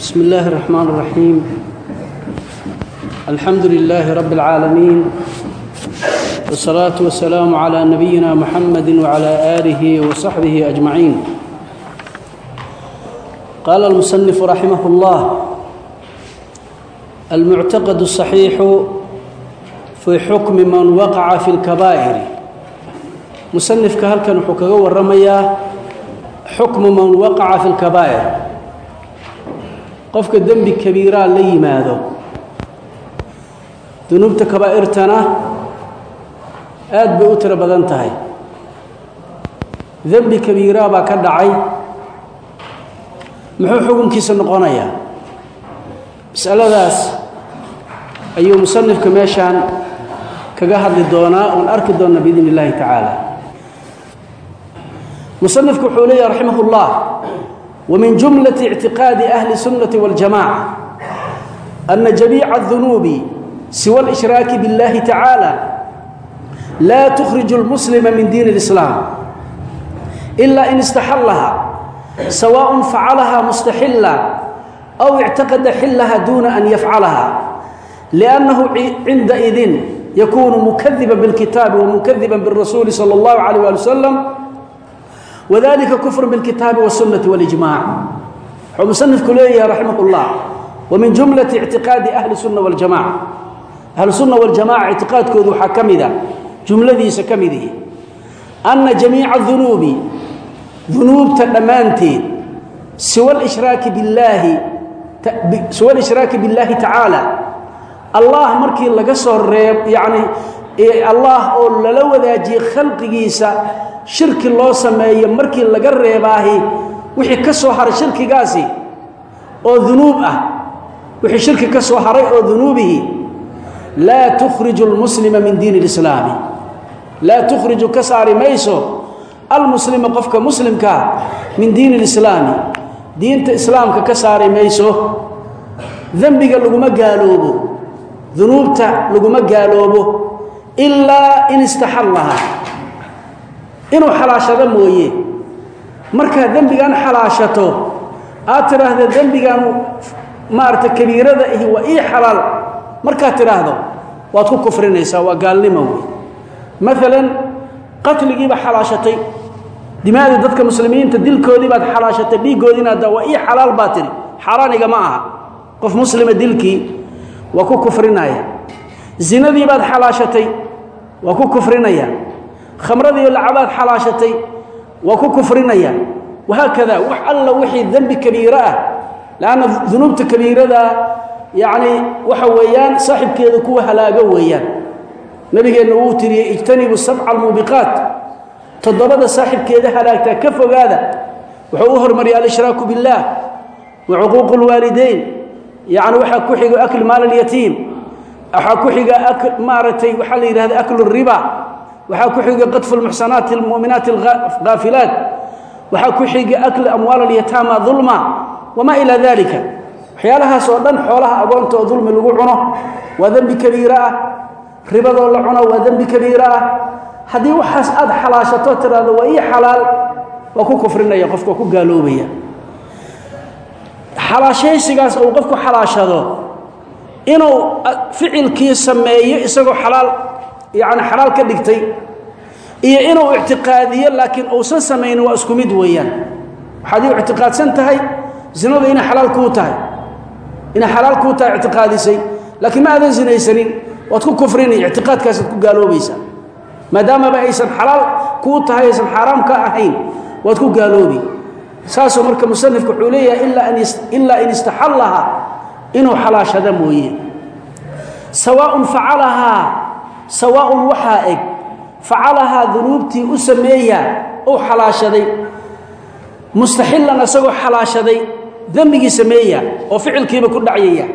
بسم الله الرحمن الرحيم الحمد لله رب العالمين والصلاة والسلام على نبينا محمد وعلى آله وصحبه أجمعين قال المصنف رحمه الله المعتقد الصحيح في حكم من وقع في الكبائر musanifka halkan wuxuu kaga waramayaa xukmu man waqaca fi lkabaa'ir qofka dembi kabiiraa la yimaado. Dunuubta kabaa'irtana aad bay u tiro badan tahay. Dembi kabiiraa baa ka dhacay. Muxuu xukunkiisa noqonayaa? Masaladaas ayuu musanifka meeshaan kaga hadli doonaa oon arki doona biidn اllahi tacaala. Musanifku wuxuu leeyahy raximah wmin jumlaة اctiqaadi ahli الsunaةi wاljamaca ana jamiica الdunuubi siwa اlإshraaki biاllahi tacaala laa tukhriju اlmuslima min diin اlislaam ila in istaxallaha sawaء facalaha mustaxila aw اctaqada xilaha duna an yafcalaha liأnnahu cindaidin yakunu mukadiba bاlkitaabi wamukadiba bالrasuuli salى اllahu عalيه ali waslm wadalika kufru bاlkitaabi wالsunaةi wاlijmac wuxuu musanifku leeyahay raximah اllah wamin jumlati ictiqaadi ahli الsuna wاljamaca ahlusunna waljamaca ictiqaadkoodu waxaa ka mida jumladiisa ka midihi ana jamiica dunuubi dunuubta dhammaanteed siwa lishraaki billaahi siwa alishraaki biاllaahi tacaala allah markii laga soo reeb yacni allah oo lala wadaajiyey khalqigiisa shirki loo sameeyo markii laga reebaahi wixii ka soo haray shirkigaasi oo dunuub ah wixii shirki ka soo haray oo dunuubihi laa tukhriju almuslima min diin اlislaami laa tukhriju ka saari mayso almuslima qofka muslimkaa min diin اlislaami diinta islaamka ka saari mayso dembiga laguma gaaloobo dunuubta laguma gaaloobo ilaa in istaxallaha inuu xalaashado mooye. Markaa dembigan xalaashato aad tidhaahda dembigan maarata kabiirada ihi waa ii xalaal. Markaad tidhaahdo waad ku kufrinaysaa waa gaalnimo wey maalan qatligiiba xalaashatay dimaadii dadka muslimiinta dilkoodii baad xalaashatay dhiiggoodiina adda waa ii xalaal baa tidhi. Xaaraaniga ma aha. Qof muslima dilkii waa ku kufrinaya. Zinadii baad xalaashatay waa ku kufrinaya khamradii lacabaad xalaashatay waa ku kufrinaya wahaakada wax alla wixii dembi kabiiro ah lanna dunuubta kabiirada yacni waxa weeyaan saaxibkeeda kuwa halaago weeyaan nabigeenna uu tiriyey ijtanibu sabca almuubiqaat toddobada saaxibkeeda halaagtaa ka fogaada wuxuu u hormariyay alshraaku biاllaah wa cuquuqu اlwaalidayn yani waxaa ku xiga akl maal اlyatiim waxaa ku xiga maaragtay waxaa la yidhahda aklu الriba waxaa ku xiga qadfu اlmuxsanaati اlmu'minaati اlghaafilaat waxaa ku xiga akl amwaal اlyataama dulma wamaa ilaa dalika waxyaalahaas oo dhan xoolaha agoonta oo dulmi lagu cuno waa dembi kabiiro ah ribadoo la cuno waa dembi kabiiro ah haddii waxaas aad xalaashato tidhaahdo waa ii xalaal waa ku kufrinaya qofka waa ku gaaloobaya xalaashaysigaas uu qofku xalaashado inuu ficilkii sameeyo isagoo xalaal yani xalaal ka dhigtay iyo inuu ictiqaadiyo laakiin uusan samaynin waa isku mid weeyaan. Waxaad ii ictiqaadsan tahay zinadu inay xalaal kuu tahay. Inay xalaal kuu tahay ictiqaadisay. Laakiin ma aadan zinaysanin waad ku kufrinay ictiqaadkaasaad ku gaaloobaysaa. Maadaamaba aysan xalaal kuu tahay aysan xaaraam ka ahayn waad ku gaaloobi. Saasuu marka musanifku wuxuu leeyahay ilaa in istaxallaha inuu xalaashada mooye. Sawaaun facalahaa sawaaun waxaa eg facalahaa dunuubtii u sameeya uu xalaashaday mustaxilan isagoo xalaashaday dembigii sameeya oo ficilkiiba ku dhacyaya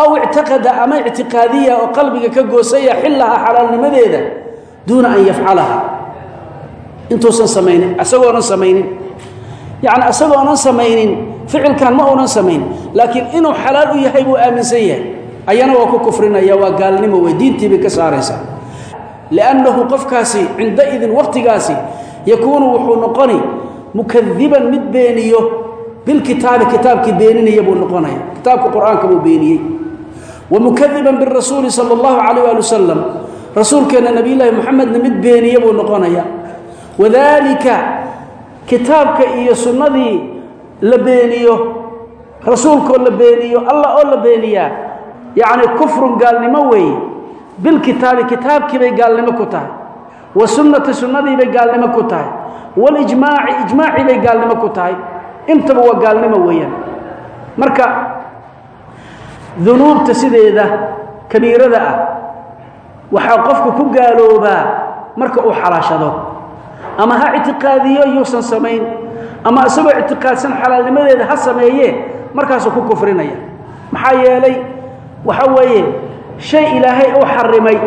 aw ictaqada ama ictiqaadiya oo qalbiga ka goosaya xilaha xalaalnimadeeda duuna an yafcalaha intuusan samaynin isagoonan samaynin. Yacni isagoonan samaynin ficilkan ma uunan samayn laakiin inuu xalaal u yahay buu aaminsan yahay ayana waa ku kufrinaya waa gaalnimo wey diintiibay ka saaraysaa. liannahu qofkaasi cindaidin wakhtigaasi yakuunu wuxuu noqoni mukadiban mid beeniyo bilkitaabi kitaabkii beeninaya buu noqonaya. Kitaabka qur'aanka buu beeniyey. Wa birasuuli sala allahu calayh waali wasalam rasuulkeenna nabiyullaahi moxamedna mid beeniye buu noqonaya. Wadaalika kitaabka iyo sunnadii la beeniyo rasuulkoo la beeniyo allah oo la beeniyaa yacni kufrun gaalnimo weeye bilkitaabi kitaabkiibay gaalnimo ku tahay. Wa sunnati sunnadiibay gaalnimo ku tahay. Walijmaaci ijmaacii bay gaalnimo ku tahay. Intaba waa gaalnimo weeyaan marka dunuubta sideeda kabiirada ah waxaa qofku ku gaaloobaa marka uu xalaashado. Ama ha ictiqaadiyo yuusan samayn. Ama isagoo ictiqaadsan xalaalnimadeeda ha sameeye markaasuu ku kufrinaya. Maxaa yeelay waxa weeye shay ilaahay uu xarimay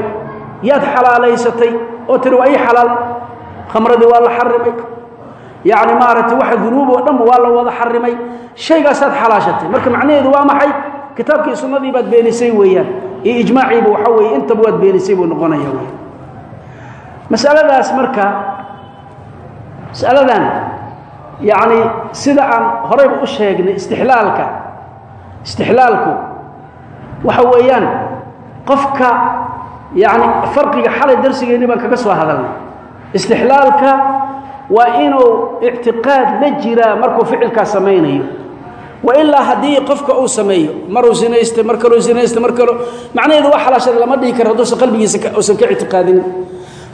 yaad xalaalaysatay oo tiri waa ii xalaal khamradii waa la xarimay. Yacni maaragtay waxa dunuub oo dhanba waa la wada xarimay. Shaygaasaad xalaashatay. Marka macnaheedu waa maxay? Kitaabkii sunnadii baad beenisay weeyaan. Iyo ijmaaciiba waxa weeye intaba waad beenisay buu noqonaya wey masaladaas marka masaladan yacni sida aan horeyba u sheegnay istixlaalka istixlaalku waxa weeyaan qofka yacni farqiga xalay darsigeenni baan kaga soo hadalnay. Istixlaalka waa inuu ictiqaad la jiraa markuu ficilkaa samaynayo. Wa ilaa haddii qofka uu sameeyo maruu sinaystay mar kaluu sinaystay mar kaloo macnaheedu waa xalaashada lama dhihi karo hadduusan qalbigiisa uusan ka ictiqaadinin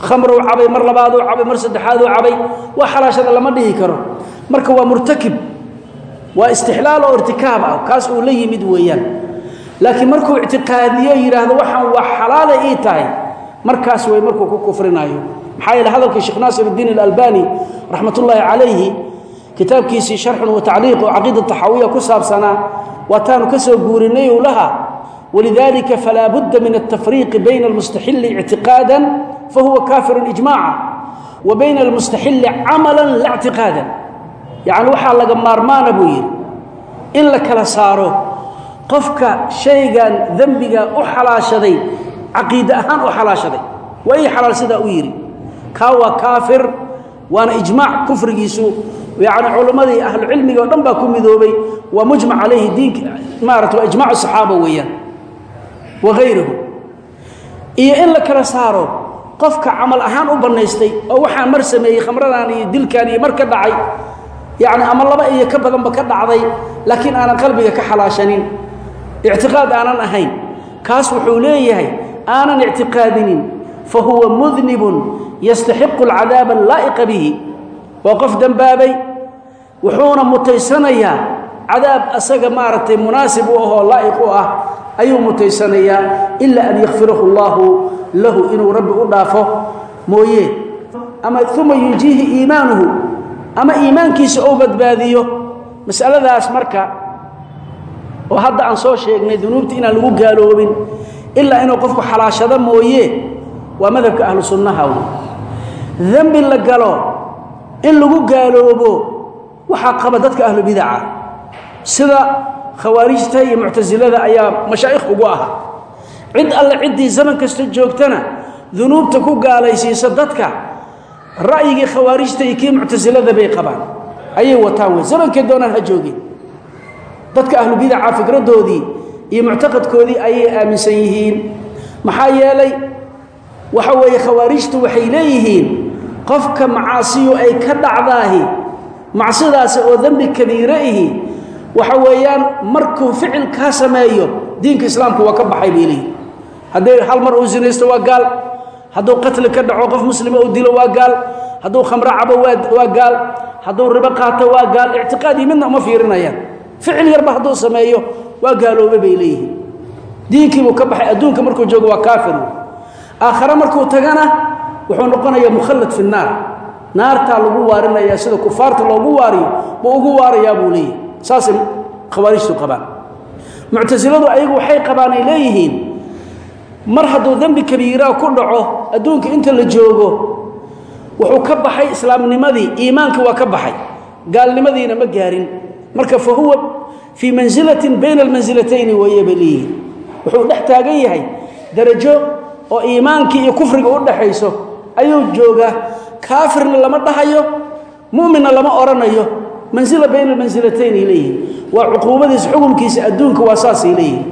khamruu cabay mar labaaduu cabay mar saddexaaduu cabay waa xalaashada lama dhihi karo. Marka waa murtakib waa istixlaal oo irtikaab ah kaas uu la yimid weeyaan laakiin markuu ictiqaadiyo yidhaahdo waxaan waa xalaala ii tahay markaas way markuu ku kufrinaayo. Maxaa yeele hadalkii sheekh naasir iddiin alalbani raxmat ullaahi calayhi kitaabkiisii sharxun wa tacliiq oo caqiida taxaawiya ku saabsanaa waataanu ka soo guurinay uu lahaa walidalika falaa budda min altafriiqi bayna almustaxili ictiqaadan fahuwa kafirun ijmaaca wa bayna almustaxili camalan la ictiqaadan. Yacni waxaa laga maarmaana buu yidhi in la kala saaro qofka shaygan dembiga u xalaashaday caqiide ahaan u xalaashaday waa ii xalaal sidaa u yidhi kaa waa kaafir waana ijmaac kufrigiisu yani culimmadii ahlucilmiga o dhan baa ku midoobay waa mujmac calayhi diinka maarata waa ijmac saxaaba weeyaan waayruhu iyo in la kala saaro qofka camal ahaan u bannaystay oo waxaan mar sameeyey khamradan iyo dilkan iyo mar ka dhacay yani ama laba iyo ka badanba ka dhacday laakiin aanan qalbiga ka xalaashanin ictiqaad aanan ahayn. Kaas wuxuu leeyahay aanan ictiqaadinin fa huwa mudnibun yastaxiqu alcadaaba allaa'iqa bihi waa qof dembaabay wuxuuna mutaysanayaa cadaab asaga maaragtay munaasib u ahoo laa'iq u ah ayuu mutaysanayaa ila an yakfirahu allaahu lahu inuu rabbi u dhaafo. Mooye ama uma yunjiihi iimaanuhu ama iimaankiisa ou badbaadiyo. Masaladaas marka oo hadda aan soo sheegnay dunuubta inaan lagu gaaloobin ilaa inuu qofku xalaashado mooye waa madhabka ahlu sunnaha dembi la galo in lagu gaaloobo waxaa qaba dadka ahlu bidaca sida khawaarijta iyo muctasilada ayaa mashaa'ikh ugu aha cid alle ciddii zaman kasta joogtana dunuubta ku gaalaysiisa dadka ra'yigii khawaarijta iyo kii muctasilada bay qabaan. Ayay wataan wey zamankay doonaan ha joogeen dadka ahlu bidaca fikradoodii iyo muctaqadkoodii ayay aaminsan yihiin. Maxaa yeelay waxa weeye khawaarijtu waxay leeyihiin qofka macaasiyu ay ka dhacdaahi macsidaasi oo dembi kabiire ihi waxa weeyaan markuu ficilkaa sameeyo diinka islaamku waa ka baxay bay leeyihiin hadday hal mar uu sinaysto waa gaal hadduu qatli ka dhaco qof muslima uu dilo waa gaal hadduu khamro cabo waa gaal hadduu ribo qaato waa gaal ictiqaadii midna uma fiirinayaan ficil yarba hadduu sameeyo waa gaaloobe bay leeyihiin. Diinkiibuu ka baxay adduunka markuu joogo waa kaafir. Aakhare markuu tagana wuxuu noqonayaa mukhallad fi naar. Naartaa lagu waarinayaa sida kufaarta loogu waariyo buu ugu waarayaa buu leeyahy saasay khawaarijtu qabaan. Muctasiladu ayagu waxay qabaan ay leeyihiin mar hadduu dembi kabiiraa ku dhaco adduunka inta la joogo wuxuu ka baxay islaamnimadii iimaanka waa ka baxay. Gaalnimadiina ma gaarin marka fa huwa fii mansilatin bayna almansilatayni weeye bay leeyihiin wuxuu dhex taagan yahay darajo oo iimaankii iyo kufriga u dhaxayso. Ayuu joogaa kaafirna lama dhahayo mu'minna lama odhanayo mansila bayna almansilatayn ay leeyihiin waa cuquubadiisa xukunkiisa adduunka waa saasay leeyihiin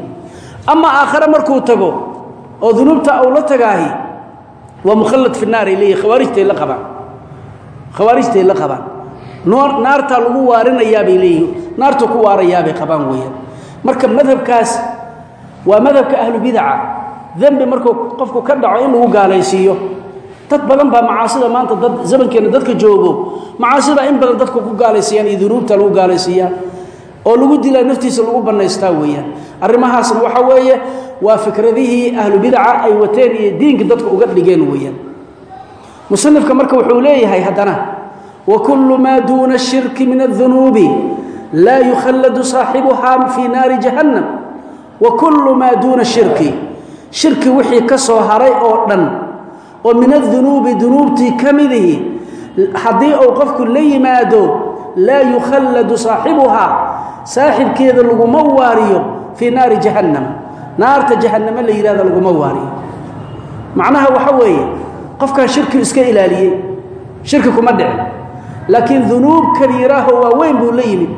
ama aakhare markuu tago oo dunuubta uu la tagaahi waa mukhallad fi naar ay leeyihiin khawaarijtay la qabaan. Khawaarijtay la qabaan naartaa lagu waarinayaabay leeyihiin naartuu ku waarayaabay qabaan weeyaan. Marka madhabkaas waa madhabka ahlu bidaca dembi markuu qofku ka dhaco in lagu gaalaysiiyo dad badan baa macaasida maanta dad zamankeenna dadka joogo macaasida in badan dadku ku gaalaysiiyaan iyo dunuubta lagu gaalaysiiyaa oo lagu dilaa naftiisa lagu bannaystaa weeyaan. Arrimahaasna waxa weeye waa fikradihii ahlu bidaca ay wateen iyo diinka dadka uga dhigeen weeyaan. Musanifka marka wuxuu leeyahay haddana wa kullu maa duuna ashirki min adunuubi laa yukhalladu saaxibuhaa fii naari jahannam. Wa kullu maa duuna shirki shirki wixii ka soo haray oo dhan oo min adunuubi dunuubtii ka midihi haddii uu qofku la yimaado laa yukhalladu saaxibuhaa saaxibkeeda laguma waariyo fii naari jahannam. Naarta jahannamo la yidhahdo laguma waariyo. Macnaha waxa weeye qofkaa shirki iska ilaaliyey shirki kuma dhicin laakiin dunuub kabiiraaho waaweyn buu la yimid.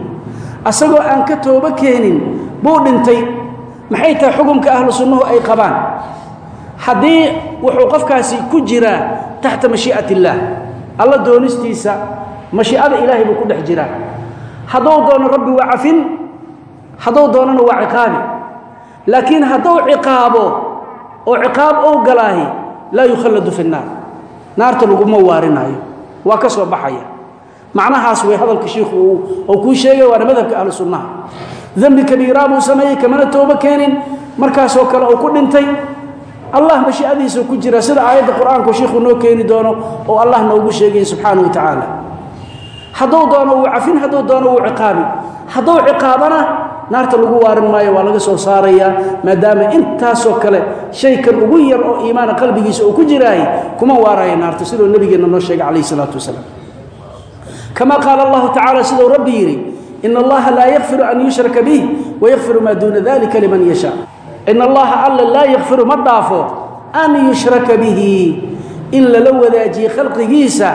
Asagoo aan ka toobo keenin buu dhintay. Maxay tahay xukumka ahlu sunnuhu ay qabaan? Haddii wuxuu qofkaasi ku jiraa taxta mashii'at illaah alla doonistiisa mashiicada ilaahay buu ku dhex jiraa. Hadduu doono rabbi waa cafin hadduu doonona waa ciqaabi. Laakiin hadduu ciqaabo oo ciqaab ou galaahi laa yukhalladu fi nnaar. Naarta laguma waarinaayo waa ka soo baxaya macnahaas way hadalka shiikhu uu kuu sheegay waana madhabka ahlu sunnaha. Dembi kabiiraa buu sameeyey kamana toobo keenin. Markaasoo kale uu ku dhintay allah mashiicadiisuu ku jira. Sida aayadda qur'aanku noo keeni doono oo allah noogu sheegaya subxaana wa tacaala hadduu doono wuu cafin hadduu doono wuu ciqaabi. Hadduu ciqaabana naarta lagu waarin maayo waa laga soo saarayaa maadaama intaasoo kale shaykan ugu yar oo iimaana qalbigiisa uu ku jiraay kuma waaraya naarta siduu nabigeenna noo sheegay calayh isalaatu wasalaam kama qaala allahu tacala siduu rabbi yidhi in allaha laa yakfiru an yushraka bih wayakfiru maa duuna dalika liman yashaa in allaha alla laa yakfiru ma dhaafo an yushraka bihi in lala wadaajiye khalqigiisa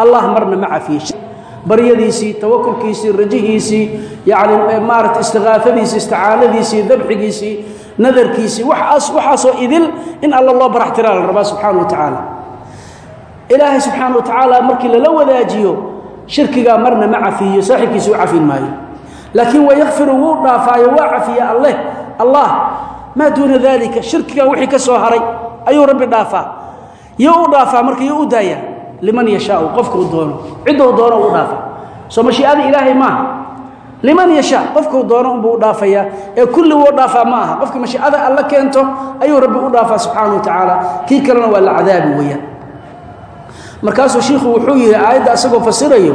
allah marna ma cafiye baryadiisii tawakulkiisii rajihiisii yani maarata istiqaafadiisii isticaanadiisii dabxigiisii nadarkiisii waxaasoo idil in alla loo barax tiraa la rabaa subxaana wa tacaala ilaahay subxaana wa tacaala markii lala wadaajiyo shirkigaa marna ma cafiyo saaxibkiisi u cafin maayo. Laakiin wayakfiru wuu dhaafaayo waa cafiya alleh. Allah maa duuna dalika shirkigaa wixii ka soo haray ayuu rabbi dhaafaa. Yo u dhaafaa marka yo u daaya liman yashaau qofkuu doono. Ciddou doono u dhaafa. Soo mashiicada ilaahay maaha liman yashaa qofkuu doono unbuu u dhaafayaa ee kulli wuu dhaafaa ma aha? Qofka mashiicada alla keento ayuu rabbi u dhaafaa subxaana wa tacaala kii kalena waa la cadaabi weeyaan markaasuu shiikhu wuxuu yihi aayadda isagoo fasirayo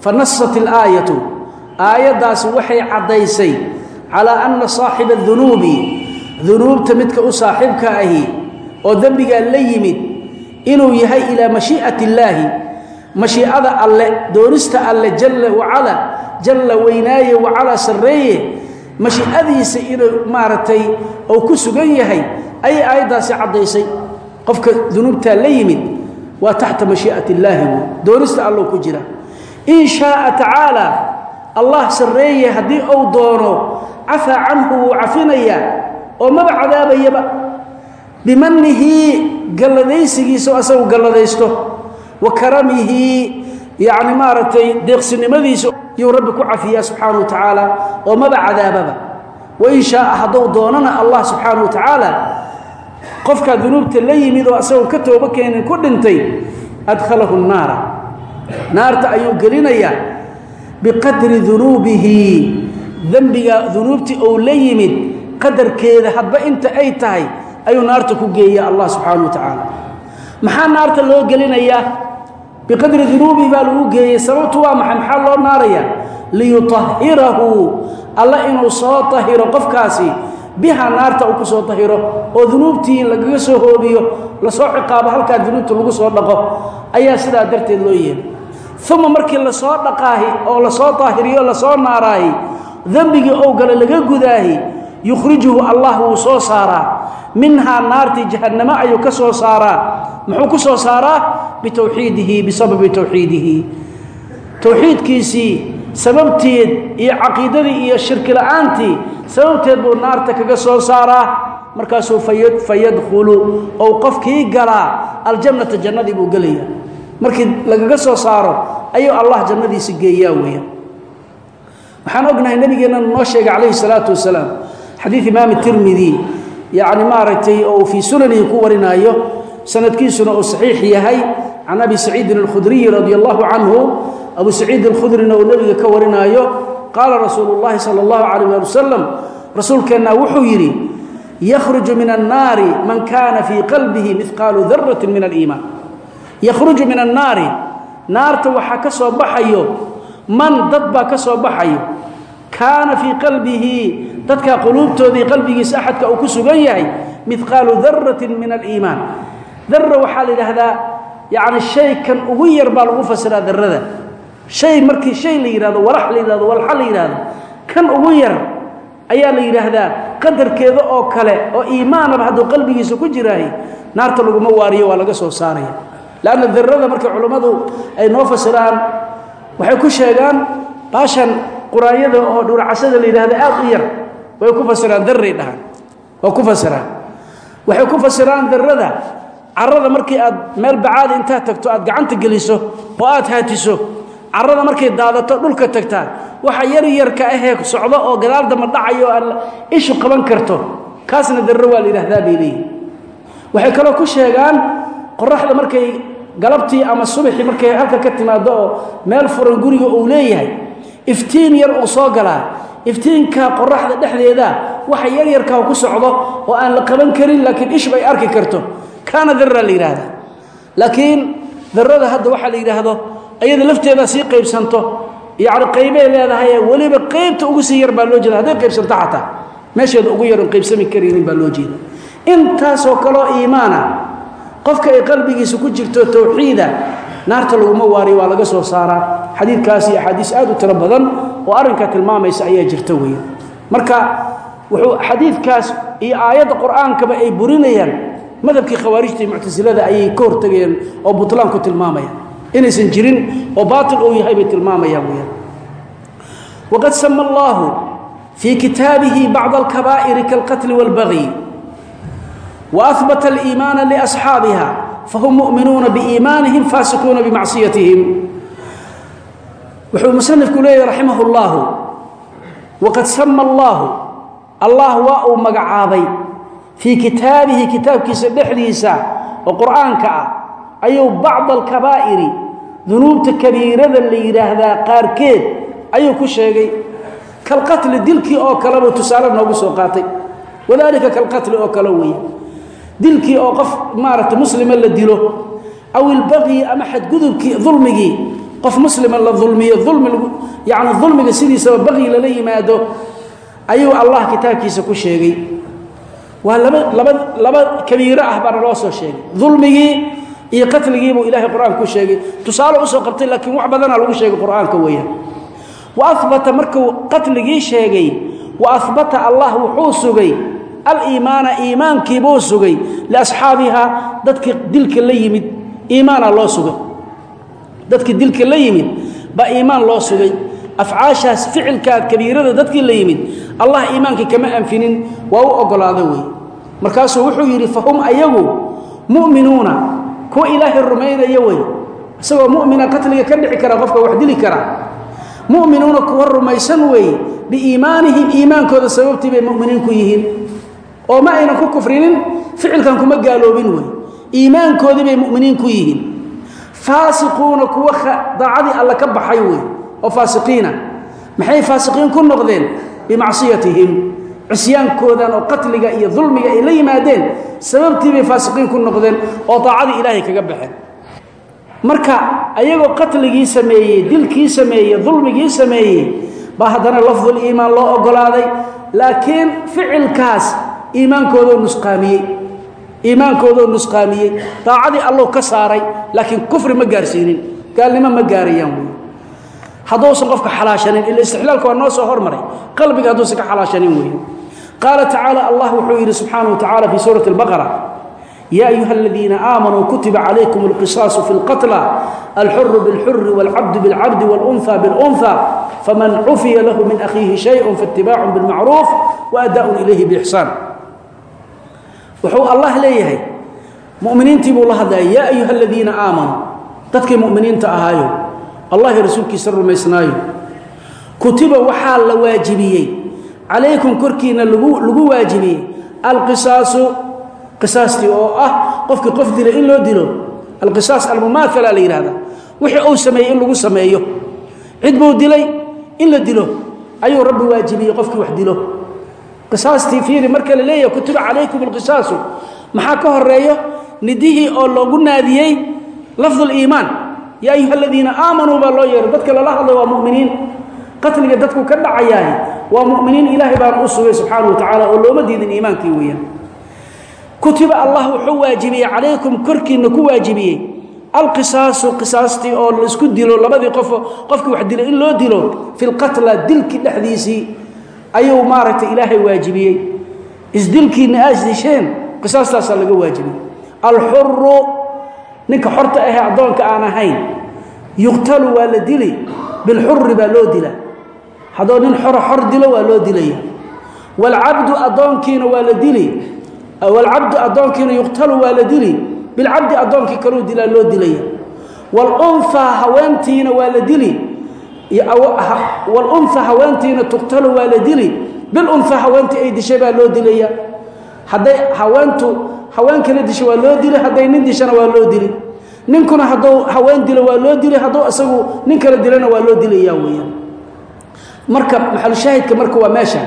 fanasat ilaayatu aayaddaasi waxay caddaysay calaa anna saaxiba dunuubi dunuubta midka u saaxiibka ahi oo dembigaa la yimid inuu yahay ilaa mashii'ati illaahi mashiicada alle doonista alle jalla wacala jalla weynaaye wacalaa sarreeye mashiicadiisa inuu maaragtay uu ku sugan yahay ayay aayaddaasi caddaysay. Qofka dunuubtaa la yimid waa taxta mashii'ati illaahi wy doonista allow ku jira. In shaaa tacaala allah sarreeye haddii uu doono cafaa canhu wuu cafinayaa oo maba cadaabayaba. Bimanihi galladaysigiisa oo asagu galladaysto. Wa karamihi yacni maaragtay deeqsinimadiisa yuu rabbi ku cafiyaa subxaana wa tacaala oo maba cadaababa. Wain shaaa hadduu doonana allah subxaana wa tacaala qofkaa dunuubta la yimid oo asagoo ka toobo keenin ku dhintay adkhalahu naara naarta ayuu gelinayaa biqadri dunuubihi. Dembiga dunuubtii ou la yimid qadarkeeda hadba inta ay tahay ayuu naarta ku geeya allah subxaana wa tacaala maxaa naarta loo gelinayaa? Biqadri dunuubihi baa lagu geeyey. Sababtu waa maxay? Maxaa loo naarayaa? Liyutahhirahu. Alla inuu soo tahiro qofkaasi biha naarta uu ku soo tahiro oo dunuubtii lagaga soo hoobiyo la soo ciqaabo halkaa dunuubta lagu soo dhaqo ayaa sidaa darteed loo yeelay. Uma markii la soo dhaqaahi oo la soo daahiriyo la soo naaraahi dembigii ou gala laga gudaahi yukhrijuhu allah wuu soo saaraa. Minhaa naartii jahannamo ayuu ka soo saaraa. Muxuu ku soo saaraa? Bitowxiidihi bisababi towxiidihi towxiidkiisii sababteed iyo caqiidadii iyo shirki la'aantii sababteed buu naarta kaga soo saaraa. Markaasuu fayadkhulu ou qofkii galaa aljannata jannadii buu gelaya markii lagaga soo saaro ayuu allah jannadiisi geeyaa weya waxaan ognahay nabigeenna noo sheegay calayhi salaatu wasalaam xadiid imaam tirmidi yacni maaragtay oo uu fii sunanihi ku warinaayo sanadkiisuna uu saxiix yahay. Can abi saciidin alkhudriyi radi allahu canhu abu saciid alkhudrina uu nebiga ka warinaayo qaala rasuulu llahi sala allahu calayh ali wasalam rasuulkeennaa wuxuu yidhi yakhruju min annaari man kaana fii qalbihi midqaalu daratin min aliimaan. Yakhruju min annaari naarta waxaa ka soo baxayo man dad baa ka soo baxayo kaana fii qalbihi dadkaa quluubtoodii qalbigiisa axadka uu ku sugan yahay midqaalu daratin min aliimaan dara waxaa la yidhaahdaa yacni shay kan ugu yar baa lagu fasiraa darada shay markii shay la yidhahdo walax la yidhahdo walxa la yidhahdo kan ugu yar ayaa la yidhaahdaa qadarkeeda oo kale oo iimaanaba hadduu qalbigiisa ku jiraahay naarta laguma waariyo waa laga soo saaraya. Lanna darada markay culummadu ay noo fasiraan waxay ku sheegaan baashan quraanyada oo dhurcasada la yidhahda aad u yar way ku fasiraan daray dhahaan waa ku fasiraan. Waxay ku fasiraan darada carada markii aad meel bacaada intaad tagto aad gacanta geliso oo aad haatiso carada markay daadato dhulka tagtaa waxa yar yarka ahee socdo oo gadaal damba dhacayo aan ishu qaban karto. Kaasna darro waa la bay leeyihiin waxay kaloo ku sheegaan qoraxda markay galabtii ama subaxii markay halka ka timaado oo meel furan guriga uu leeyahay iftiin yar uu soo galaa. Iftiinka qoraxda dhexdeeda waxa yar yarkaa ku socdo oo aan la qaban karin laakiin ishu ay arki karto kaana dara la yidhaahdaa laakiin darada hadda waxaa la yidhaahdo ayada lafteeda sii qaybsanto yacni qaybay leedahay weliba qaybta ugu sii yar baa loo jeeda. Hadday qaybsanto xataa meesheeda ugu yaron qaybsami karaynin baa loo jeeda. Intaasoo kaloo iimaana qofka ay qalbigiisa ku jirto towxiida naarta laguma waariyo waa laga soo saaraa. Xadiidkaas iyo axaadiis aad u tiro badan oo arrinkaa tilmaamaysa ayaa jirta weeye marka wuxuu xadiidkaas iyo aayadda qur'aankaba ay burinayaan madhabkii khawaarijta iyo muctasilada ayay ka hortagayaan oo butlaanku tilmaamaya. Inaysan jirin oo baatil uu yahay bay tilmaamayaan weyaan waqad sama allaahu fii kitaabihi bacda alkabaa'iri kaalqatli waalbagyi wa aliimaana liasxaabiha fahum mu'minuuna biiimaanihim faasikuuna bimacsiyatihim wuxuu musanifku leeyahy raximah اllahu waqad sama allaahu allah waa uu magacaabay في kitaabihi kitaabkiisa dhexdiisa oo qur'aanka ah ayuu bacd alkabaa'iri dunuubta kabiirada la yidhaahdaa qaarkeed ayuu ku sheegay kalqatli dilkii oo kale buu tusaale noogu soo qaatay. Wadaalika kalqatli oo kale weeye. Dilkii oo qof maarata muslima la dilo aw ilbaqyi ama xadgudubkii dulmigii qof muslima la dulmiyo yani dulmiga sidiisaba baqyi lala yimaado ayuu allah kitaabkiisa ku sheegay waa laba laba kabiiro ah baana loo soo sheegay. Dulmigii iyo qatligiibuu ilahay qur'aanka sheegay. Tusaale u soo qabtay laakiin wax badana lagu sheegay qur'aanka weeyaan. Wa abata markuu qatligii sheegay wa abata allah wuxuu sugay. Aliimaana iimaankiibuu sugay. Liasxaabihaa dadkii dilka la yimid iimaana loo sugay. Dadkii dilka la yimid baa iimaan loo sugay. Afcaashaas ficilkaa kabiirada dadkii la yimid allah iimaankii kama anfinin waa u ogolaada wey markaasuu wuxuu yidhi fahum ayagu mu'minuuna. Kuwa ilaahay rumaynaya wey. Isagoo mumina qatliga ka dhici kara qofka wax dili kara. Mu'minuuna kuwa rumaysan weeye biiimaanihim iimaankooda sababtii bay muminiin ku yihiin. Oo ma aynan ku kufrinin ficilkan kuma gaaloobin wey. Iimaankoodii bay muminiin ku yihiin. Faasiquuna kuwa daacadii alle ka baxay wey oo faasiqiina. Maxay faasiqiin ku noqdeen? Bimacsiyatihim cisyaankoodan oo qatliga iyo dulmiga ay la yimaadeen sababtii bay faasiqiin ku noqdeen oo daacadii ilaahay kaga baxeen. Marka ayagoo qatligii sameeyey dilkii sameeyey dulmigii sameeyey baa haddana lafdul iimaan loo ogolaaday laakiin ficilkaas iimaankoodoo nusqaamiyey. Iimaankoodoo nusqaamiyey. Daacadii allow ka saaray laakiin kufri ma gaarsiinin gaalnimo ma gaarayaan wey hadduusan qofka xalaashanayn ila istixlaalka waa noo soo hormaray qalbiga hadduusan ka xalaashanayn weey qaala tacaala allah wuxuu yidhi subxaanah wa tacala fii suurati albaqara ya ayuha aladiina aamanuu kutiba calaykum alqisaasu fi lqatla alxuru bilxuri walcabdu bilcabdi walunha bilunha faman cufiya lahu min akhiihi shayun faitibaacun bilmacruuf waadaaun ilayhi biixsaan wuxuu allah leeyahay muminiintii buu la hadlaya ya ayuha aladiina aamanuu dadkii muminiinta ahaayo allahi rasuulkiisa rumaysnaayo. Kutiba waxaa la waajibiyey. Calaykum korkiina lagu waajibiyey. Alqisaasu qisaastii oo ah qofkii qof dila in loo dilo. Alqisaas almumaaala la yidhahda wixii uu sameeyey in lagu sameeyo. Cid buu dilay in la dilo. Ayuu rabbi waajibiyey qofkii wax dilo. Qisaastii fiiri marka la leeyahay kutiba calaykum alqisaasu. Maxaa ka horeeyo nidihii oo loogu naadiyey lafd اliimaan yaa ayuha aladiina aamanuu baa loo yeehay dadka lala hadlay waa muminiin. Qatliga dadku ka dhacayahay waa muminiin ilaahay baana u sugay subxaana wa tacaala oo looma diidin iimaankii weeyaan. Kutiba allah wuxuu waajibiyey calaykum korkiina ku waajibiyey. Alqisaasu qisaastii oo la isku dilo labadii qofo qofkii wax dilo in loo dilo fi lqatla dilkii dhexdiisii. Ayuu maaragtay ilaahay waajibiyey. Isdilkiina aa isdisheen qisaastaasaa laga waajibiyey. Alxuru ninka xorta ahee addoonka aan ahayn yuqtalu waa la dili bilxuri baa loo dila. Haddoo nin xoro xor dilo waa loo dilaya. Waalcabdu addoonkiina waa la dili. Waalcabdu addoonkiina yuqtalu waa la dili. Bilcabdi addoonkii kaluu dilaa loo dilaya. Waalunhaa haweentiina waa la dili. Waalunha haweentiina tuqtalu waa la dili. Bilunha haweentii ay dishay baa loo dilaya. Hadday haweentu haween kala disho waa loo dili hadday nin dishana waa loo dili ninkuna hadduu haween dilo waa loo dili hadduu isagu nin kala dilana waa loo dilaya weyaan marka maxalushaahidka marka waa meesha.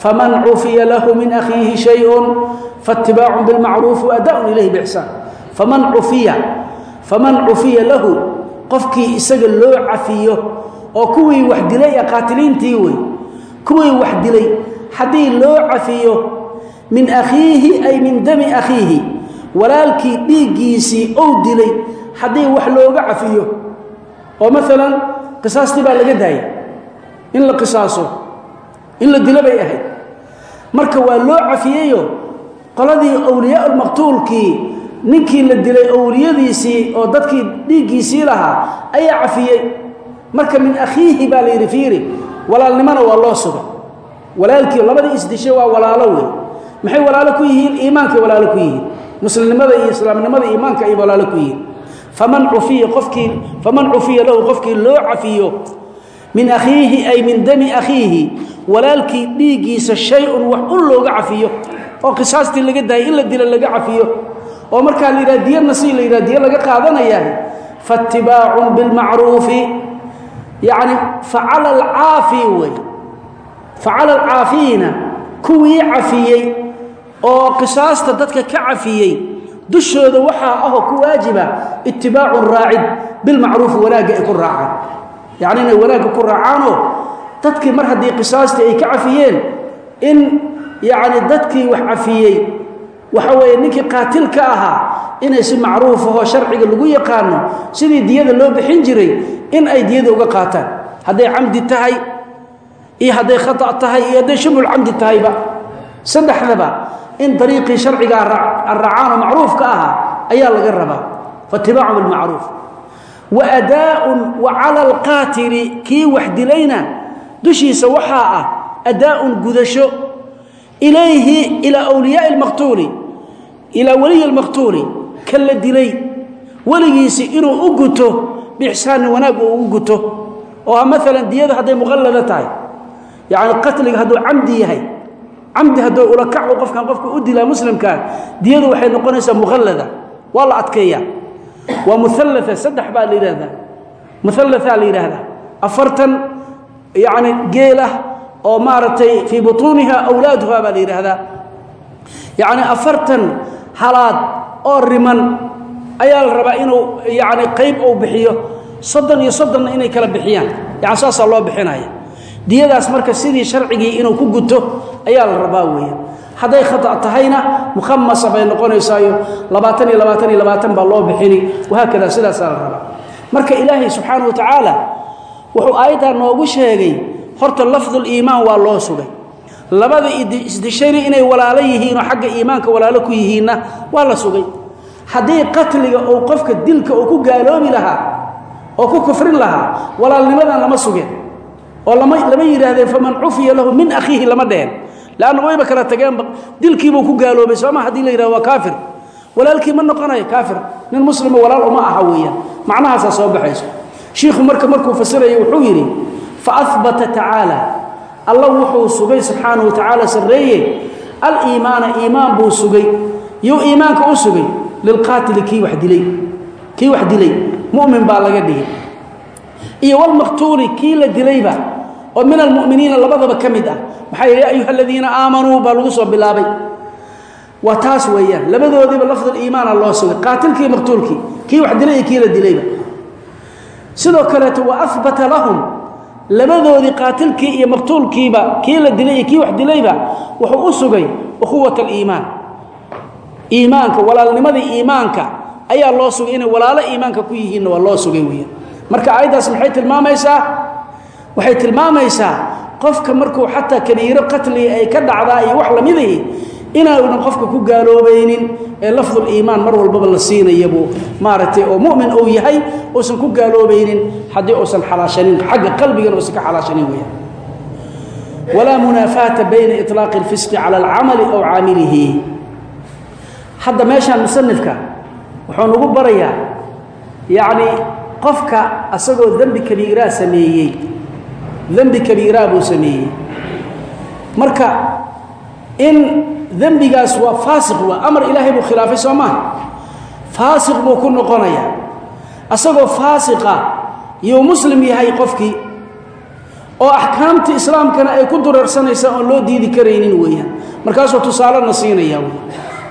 Faman cufiya lahu min akhiihi shayun faاtibaacun bilmacruufi ilayhi bixsaan faman cufiya faman cufiya lahu qofkii isaga loo cafiyo oo kuwii wax dilay ee qaatiliintii wey kuwii wax dilay haddii loo cafiyo min akhiihi ay min dami akhiihi. Walaalkii dhiiggiisii ou dilay haddii wax looga cafiyo. Oo maalan qisaastii baa laga daaya in la qisaaso in la dilo bay ahayd. Marka waa loo cafiyeyo qoladii awliyaamaqtuulkii ninkii la dilay owliyadiisii oo dadkii dhiiggiisii lahaa ayaa cafiyey. Marka min akhiihi baa la yidhi fiiri walaalnimona waa loo suga walaalkii labadii isdishay waa walaalo wey maxay walaalo ku yihiin? Iimaankay walaalo ku yihiin. Muslimnimada iyo islaamnimada iimaanka ay walaalo ku yihiin. Faman cufiya qofkii faman cufiya lahu qofkii loo cafiyo min akhiihi ay min dami akhiihi walaalkii dhiiggiisa shay-un wax un looga cafiyo oo qisaastii laga daayay in la dilo laga cafiyo oo markaa la yidhaha diya nasi la yidhaha diya laga qaadanayaa faatibaacun bilmacruufi yacni facala alcaafi wey. Facala alcaafiina kuwii cafiyey oo qisaasta dadka ka cafiyey dushooda waxaa ahoo ku waajiba itibaacun raacid bilmacruufi wanaagga ay ku raacaan. Yacni inay wanaagga ku raacaanoo dadkii mar haddii qisaastii ay ka cafiyeen in yacni dadkii wax cafiyey waxa weeye ninkii qaatilka ahaa inay si macruuf ahoo sharciga lagu yaqaano sidii diyada loo bixin jiray in ay diyada uga qaataan. Hadday camdi tahay iyo hadday khata tahay iyo hadday shubul camdi tahayba saddexdaba in dariiqii sharciga arracaanoo macruufka ahaa ayaa laga rabaa faitibaacu bilmacruuf wa adaaun wa cala alqaatili kii wax dilayna dushiisa waxaa ah adaaun gudasho ilayhi ilaa wliyaai lmaqtuuli ilaa weliyi lmaqtuuli ka la dilay weligiisi inuu u guto biixsaanin wanaag uu ugu guto oo ah maalan diyadu hadday muqallada tahay yacni qatliga hadduu camdi yahay camdi hadduu ulakacu qofkan qofka u dilaa muslimkaa diyadu waxay noqonaysaa muqallada waa la adkeeyaa. Waa muallaa saddex baa la yidhahdaa muallaaa la yidhaahdaa. Afartan yacni geelah oo maaragtay fii butuuniha awlaaduha baa la yidhaahdaa. Yacni afartan halaad oo riman ayaa la rabaa inuu yacni qayb uu bixiyo. Soddon iyo soddonna inay kala bixiyaan. Yani saasaa loo bixinaya diyadaas marka sidii sharcigii inuu ku guto ayaa la rabaa weeyaan. Hadday khata tahayna mukhamasa bay noqonaysaayo. Labaatan iyo labaatan iyo labaatan baa loo bixini. Wahaakada sidaasaa la rabaa. Marka ilaahay subxaana wa tacaala wuxuu aayaddaa noogu sheegay horta lafduliimaan waa loo sugay. Labada isdishayna inay walaalo yihiinoo xagga iimaanka walaalo ku yihiinna waa la sugay. Haddii qatliga uu qofka dilka uu ku gaaloobi lahaa oo ku kufrin lahaa walaalnimadan lama sugeen oo lama yidhaahdeen faman cufiya lahu min akhiihi lama dheheen leanna wayba kala tageenba dilkiibuu ku gaaloobay. Sooma haddii la yidhahdo waa kaafir? Walaalkii ma noqonayo kaafir? Nin muslima walaal uma aha weeyaan. Macnahaasaa soo baxayso. Shiikhu marka markuu fasiraya wuxuu yidhi fa ahbata tacaala alla wuxuu sugay subxaanahu wa tacaala sarreeye aliimaana iimaan buu sugay. Yuu iimaanka u sugay lilqaatili kii wax dilay. Mu'min baa laga dhigay iyo walmaqtuuli kii la dilayba. oo min almu'miniina labadaba ka mid ah. Maxaa ya ayuha aladiina aamanuu baa lagu soo bilaabay. Waa taas weeyaan. Labadoodiiba lafduliimaana loo sugay qaatilkii maqtuulkii. Kii wax dilay iyo kii la dilayba. Sidoo kaleeto wa ahbata lahum. Labadoodii qaatilkii iyo maqtuulkiiba kii la dilay iyo kii wax dilayba wuxuu u sugay ukhuwat aliimaan iimaanka walaalnimadii iimaanka ayaa loo sugay. Inay walaalo iimaanka ku yihiinna waa loo sugay weeyaan marka aayaddaas maxay tilmaamaysaa? Waxay tilmaamaysaa qofka markuu xataa kabiiro qatliga ay ka dhacdaa iyo wax lamidahi inaanu qofka ku gaaloobaynin ee lafduliimaan mar walbaba la siinayabuu maaragtay oo mumin uu yahay uusan ku gaaloobaynin haddii uusan xalaashanin xagga qalbigana uusan ka xalaashanin weyaan walaa munaafaata bayna iطlaaqi اlfisqi cala alcamali aw caamilihi. Hadda meeshaan musanifka wuxuu nagu barayaa yacni qofka asagoo dembi kabiiraa sameeyey dembi kabiiraa buu sameeyey. Marka in dembigaas waa faasiq waa amar ilaahay buu khilaafay soo maha faasiq buu ku noqonayaa asagoo faasiqa yuu muslim yahay qofkii oo axkaamtii islaamkana ay ku dureersanaysaa oon loo diidi karaynin weeyaan markaasuu tusaalena siinaya wey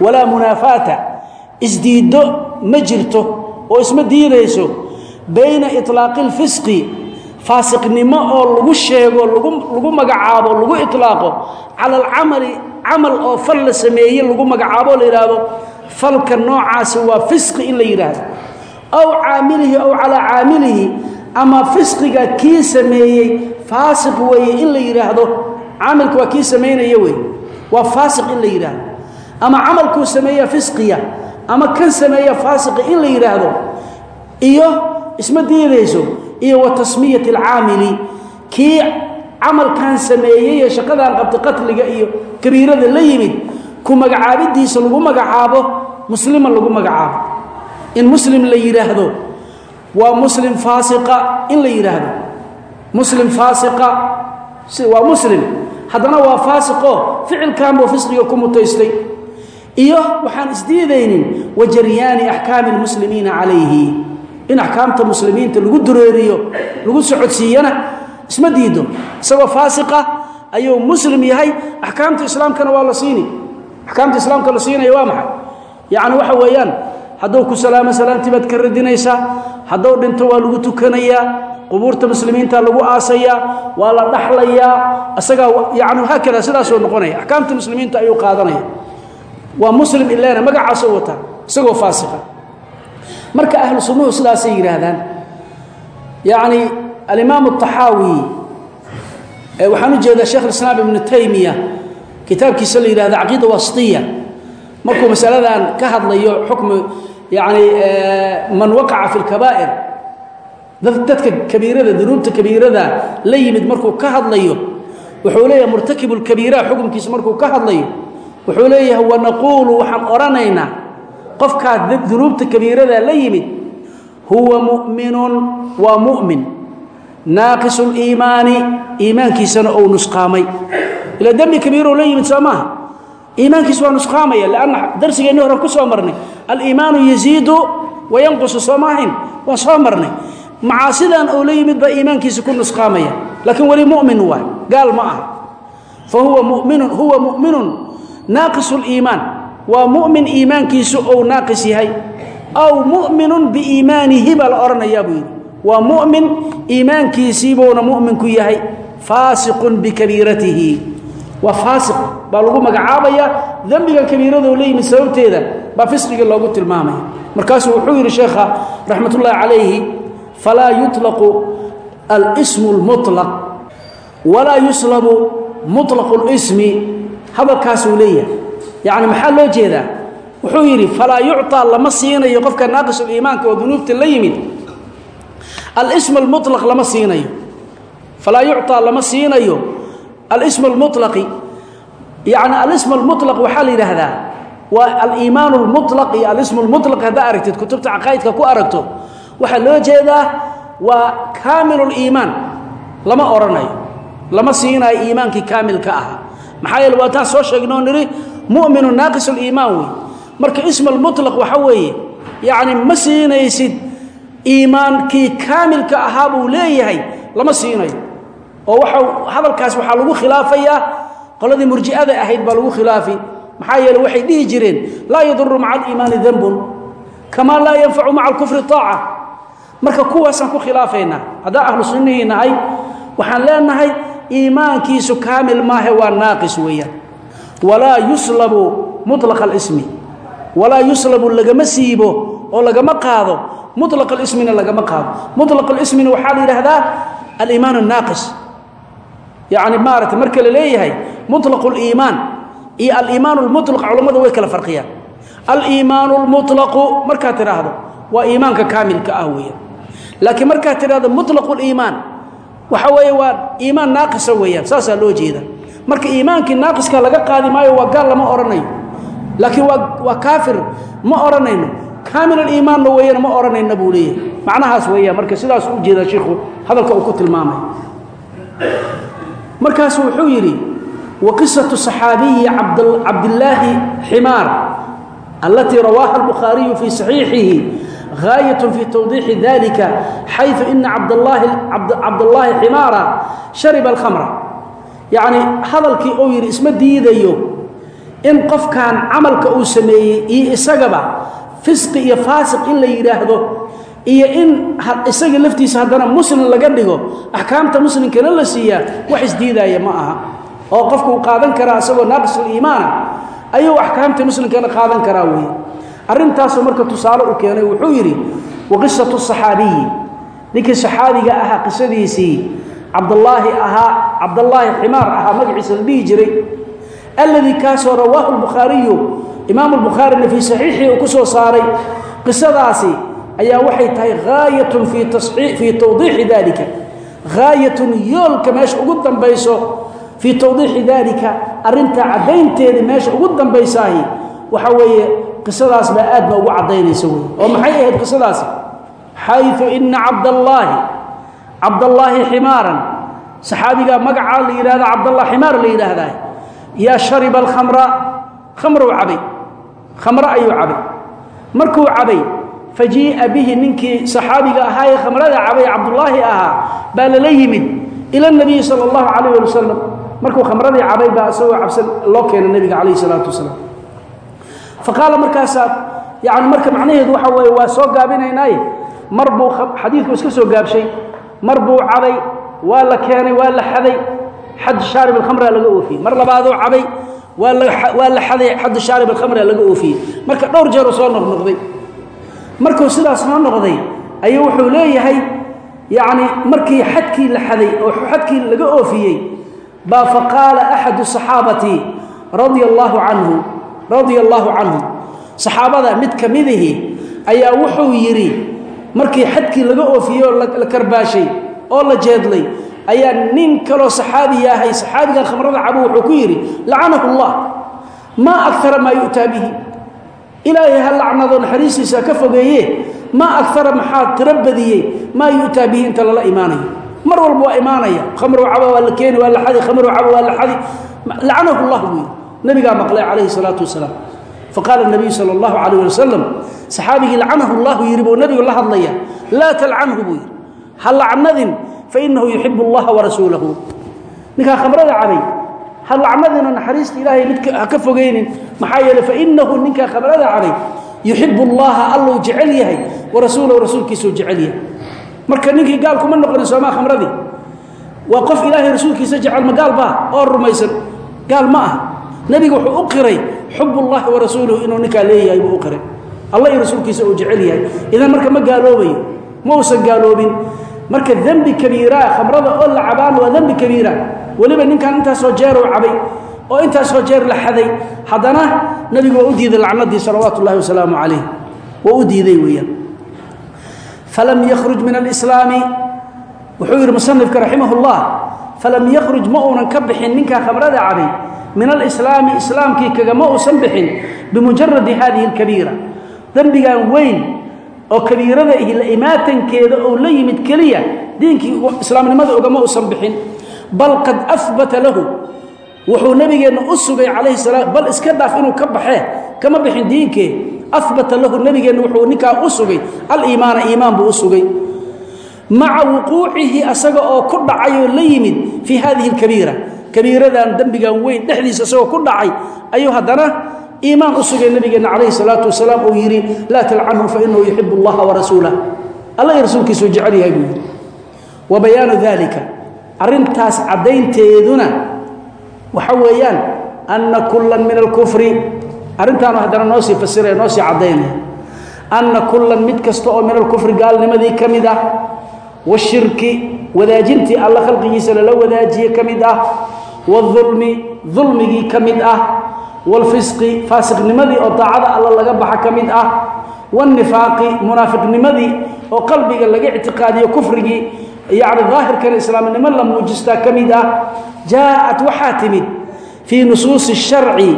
walaa munaafaata. Isdiiddo ma jirto oo isma diidayso bayna ilaaqi اlfisqi faasiqnimo oo lagu sheego lagu magacaabo lagu ilaaqo cala alcamali camal oo fal la sameeye lagu magacaabo la yidhaahdo falka noocaasi waa fisqi in la yidhaahdo. Aw caamilihi aw calaa caamilihi ama fisqiga kii sameeyey faasiq weeye in la yidhaahdo caamilka waa kii samaynaya wey waa faasiq in la yidhaahdo. Ama camalkuu sameeya fisqiya in la isma diidayso iyo wa tasmiyati alcaamili kii camalkan sameeyey ee shaqadan qabtay qatliga iyo kabiirada la yimid ku magacaabidiisa lagu magacaabo musliman lagu magacaabo. In muslim la yidhaahdo waa muslim faasiqa in la yidhaahdo muslim faasiqa waa muslim. Haddana waa faasiqo ficilkan buu fisqiga ku mutaystay. Iyo waxaan isdiidaynin wa jaryaani axkaami lmuslimiina calayhi in axkaamta muslimiinta lagu dureeriyo lagu socodsiiyana isma diido isagoo faasiqa ayuu muslim yahay. Axkaamta islaamkana waa la siini. Axkaamta islaamka la siinaya waa maxay? Yacni waxa weeyaan hadduu ku salaamo salaamtii ka radinaysaa hadduu dhinto waa lagu tukanayaa qubuurta muslimiinta lagu aasayaa waa la dhaxlayaa isagaa yani haakada sidaasuu noqonaya. Axkaamta muslimiinta ayuu qaadanaya. Waa muslim ilana magacaasoo wata isagoo faasiqa marka ahlu sunnuhu sidaasay yidhaahdaan yacni alimaam الطaxaawi waxaan u jeedaa sheekh islaam ibnu taymiya kitaabkiisa la yidhahda caqiida wasطiya markuu masaladan ka hadlayo xukmu yani man waqaca fi اlkabaa'ir dadka kabiirada dunuubta kabiirada la yimid markuu ka hadlayo wuxuu leeyahay murtakibu اlkabiira xukumkiisa markuu ka hadlayo wuxuu leeyahay wanaquulu waxaan odhanaynaa qofkaa dunuubta kabiirada la yimid huwa mu'minun waa mu'min. Naaqisu liimaani iimaankiisana ou nusqaamay. Ila dembi kabiiroo la yimid soo maaha. Iimaankiisa waa nusqaamaya lanna darsigeenni horan ku soo marnay. Aliimaanu yaziidu wayanqusu soo maahayn waan soo marnay. Macaasidan ou la yimid baa iimaankiisa ku nusqaamaya. Laakiin weli mu'min waay gaal ma aha. Fa huwa muminun huwa mu'minun naaqis liimaan waa mumin iimaankiisu ou naaqis yahay aw muminun biiimaanihi baa la odhanayaa buu yidhi. Waa mumin iimaankiisii buuna muminku yahay faasiqun bikabiiratihi. Waa faasiq baa lagu magacaabaya dembiga kabiiradoo la yimid sababteeda baa fisqigii loogu tilmaamaya. Markaasuu wuxuu yidhi sheekha raxmatullaahi calayhi falaa yutlaqu alsmu lmutlaq walaa yuslabu mutlaqu lismi hadalkaasuu leeyahay yacni maxaa loo jeedaa wuxuu yidhi falaa yucطaa lama siinayo qofka naaqisuliimaanka oo dunuubta la yimid alsm almuطlaq lama siinayo falaa yucطaa lama siinayo alsm اlmuطlaqi yani alism اlmuطlaq waxaa la yidhaahdaa waa aliimaan اlmuطlaq iyo alism اlmuطlaq haddaa aragtid kutubta caqaa'idka ku aragto waxaa loo jeedaa waa kaamil اliimaan lama odhanayo lama siinayo iimaankii kaamilka ahaa maxaa yeele waa taan soo sheegnoo nidhi muminu naaqis liimaan wey marka ism almutlaq waxa weeye yacni ma siinaysid iimaankii kaamilka ahaa buu leeyahay lama siinayo. Oo waa hadalkaas waxaa lagu khilaafayaa qoladii murji'ada ahayd baa lagu khilaafi maxaa yeele waxay dhihi jireen laa yaduru maca aliimaani danbun kamaa laa yanfacu maca alkufri aaca marka kuwaasaan ku khilaafaynaa haddaan ahlu sunnihiinahay waxaan leenahay iimaankiisu kaamil maahe waa naaqis walaa yuslabu mulaq alsmi walaa yuslabu lagama siibo oo lagama qaado mulaq alismina lagama qaado. Mulaq alismina waxaa la yidhaahdaa aliimaan annaaqis. Yani maarata marka la leeyahay mulaq liimaan iyo aliimaan lmulaq culammadu way kala farqiyaan. Aliimaan lmulaqu markaad tidhaahdo waa iimaanka kaamilka ah weya laakiin markaad tidhahdo mulaq liimaan waxa weeye waa iimaan naaqisa weeyaan saasaa loo jeeda marka iimaankii naaqiska laga qaadi maayo waa gaal lama odhanayo laakiin waa waa kaafir ma odhanayno kaamil aliimaanna weeyana ma odhanayna buu leeyahay macnahaas weeyaan marka sidaas u jeeda shiikhu hadalka uu ku tilmaamay markaasu wuxuu yidhi wa qisatu صaxaabiyi cabdillaahi ximaar alatii rawaaha albukhaariyu fii saxiixihi غاaية في توضيح ذلك حayثu إنa cabdاللahi xmaara شharبa الkمرa yaعnي hadalkii uu yidhi isma diidayo in qofkan camalka uu sameeyey iyo isagaba fisqi iyo faasiq in la yidhaahdo iyo in isaga laftiisa haddana muslim laga dhigo axkaamta muslimkana la siiyaa wax isdiidaaya ma aha. Oo qofku uu qaadan karaa isagoo naaqisuliimaana ayuu axkaamta muslimkana qaadan karaa weeye arrintaasoo marka tusaale u keenay wuxuu yidhi wa qisatu ninkii saxaabiga ahaa qisadiisii cabdallaahi ahaa cabdallaahi ximaar ahaa magaciisa la dhihi jiray. Alladii kaasoo rawaahu lbukhaariyu imaamu lbukhaarina fii saxiixii uu ku soo saaray qisadaasi ayaa waxay tahay haayatun fii tawdiixi dalika haayatun yoolka meesha ugu dambayso fii tawdiixi dalika arrintaa caddaynteedii meesha ugu dambaysaahi waxa weeye qisadaas baa aad ba ugu caddaynaysa wey oo maxay ahayd qisadaasi? Xayu ina cabdallaahi cabdallaahi ximaaran. Saxaabigaa magacaa la yidhahda cabdallah ximaar la yidhaahdaa yaa shariba alkhamra khamruu cabay. Khamro ayuu cabay. Markuu cabay fajii'a bihi ninkii saxaabiga ahaa ee khamrada cabay cabdullaahi ahaa baa lala yimid ila nabiyi sala allahu calayh ali wasalam markuu khamradii cabay baa isagoo cabsan loo keena nebiga calayhi salaatu wasalaam fa qaala markaasaa yani marka macnaheedu waxa weeye waa soo gaabinaynaaye. Mar buu xadiidku iska soo gaabshay mar buu cabay waa la keenay waa la xaday. Xad shaarib alkhamra laga oofiyey. Mar labaaduu cabay waa la xaday. Xaddu shaarib alkhamra laga oofiyey. Marka dhowr jeeruu soo noqnoqday. Markuu sidaas noo noqday ayuu wuxuu leeyahay yacni markii xadkii la xaday oo xadkii laga oofiyey baa faqaala axadu saxaabati radia allaahu canhu radia allaahu canhu. Saxaabada mid ka midihi ayaa wuxuu yidhi markii xadkii laga oofiyey oo la karbaashay oo la jeedlay ayaa nin kaloo saxaabi yahay saxaabigan khamrada cabo wuxuu ku yidhi lacanahu allah maa akara maa yu'taa bihi? Ilaahay ha lacnado naxariistiisa ka fogeeye maa akara maxaa tiro badiyey maa yu'taa bihi inta lala imaanayo? Mar walba waa imaanaya khamru cabo waa la keeni waa la xadi khamru cabo waa la xadi. Lacanahu allah buu yidhi. Nabigaa maqlay calayhi salaatu wasalaam faqaala nabiyu sala allahu calayh wasalam saxaabigii lacanahu allahu yidhi buu nabigu la hadlaya laa talcanhu buu yidhi ha lacnadin fainahu yuxibu allaha warasuulahu ninkaa khamrada cabay ha lacnadina naxariista ilaahay mid ha ka fogeynin maxaa yeele fainahu ninkaa khamrada cabay yuxibu allaha alluu jecel yahay warasuulahu rasuulkiisuu jecel yahay marka ninkii gaal kuma noqonin soomaa khamradii waa qof ilaahay rasuulkiisa jecel ma gaal baa oo rumaysan gaal ma aha nebigu wuxuu u qiray xub ullahi warasuuluhu inuu ninkaa leeyahay buu u qiray alla iyo rasuulkiisa uu jecel yahay. Idan marka ma gaaloobayo ma uusan gaaloobin. Marka dembi kabiiraa khamrada oo la cabaan waa dembi kabiira weliba ninkan intaasoo jeeruu cabay oo intaasoo jeer la xaday haddana nebigu waa u diiday lacnadii salawaatu ullahi wasalaamu calayh waa u diiday weeyaan. Falam yakhruj min alislaami wuxuu yidhi musanifka raximah اllah falam yakhruj ma uunan ka bixin ninkaa khamrada cabay min alislaami islaamkii kagama uusan bixin bimujaradi hadihi اlkabiira dembigan weyn oo kabiirada ihi la imaatankeeda oo la yimid keliya diinkii islaamnimada ugama uusan bixin. Bal qad ahbata lahu wuxuu nabigeenna u sugay calayhi salaam bal iska dhaaf inuu ka baxee kama bixin diinkee ahbata lahu nabigeenna wuxuu ninkaa u sugay aliimaana iimaan buu u maca wuquucihi asaga oo ku dhacay oo la yimid fii hadihi alkabiira. Kabiiradan dembigan weyn dhexdiisa isagoo ku dhacay. Ayuu haddana iimaan u sugay nabigeenna calayhi salaatu wasalaam uu yidhi laa talcanhu fa inahu yuxibu allaha warasuulah alla iyo rasuulkiisuu jecel yahay buu yidhi. Wa bayaanu dalika arrintaas caddaynteeduna waxa weeyaan anna kullan min alkufri. Arrintaanu haddana noo sii fasiraya noo sii caddaynaya anna kullan mid kasta oo washirki wadaajintii alla khalqigiisa lala wadaajiye ka mid ah. Waalulmi dulmigii ka mid ah. Waalfisqi faasiqnimadii oo daacada alla laga baxa ka mid ah. Waannifaaqi munaafiqnimadii oo qalbiga laga ictiqaadiyo kufrigii. Yacni daahirkana islaamnimo la muujistaa ka mid ah. Jaaءat waxaa timid fii nusuusi sharci.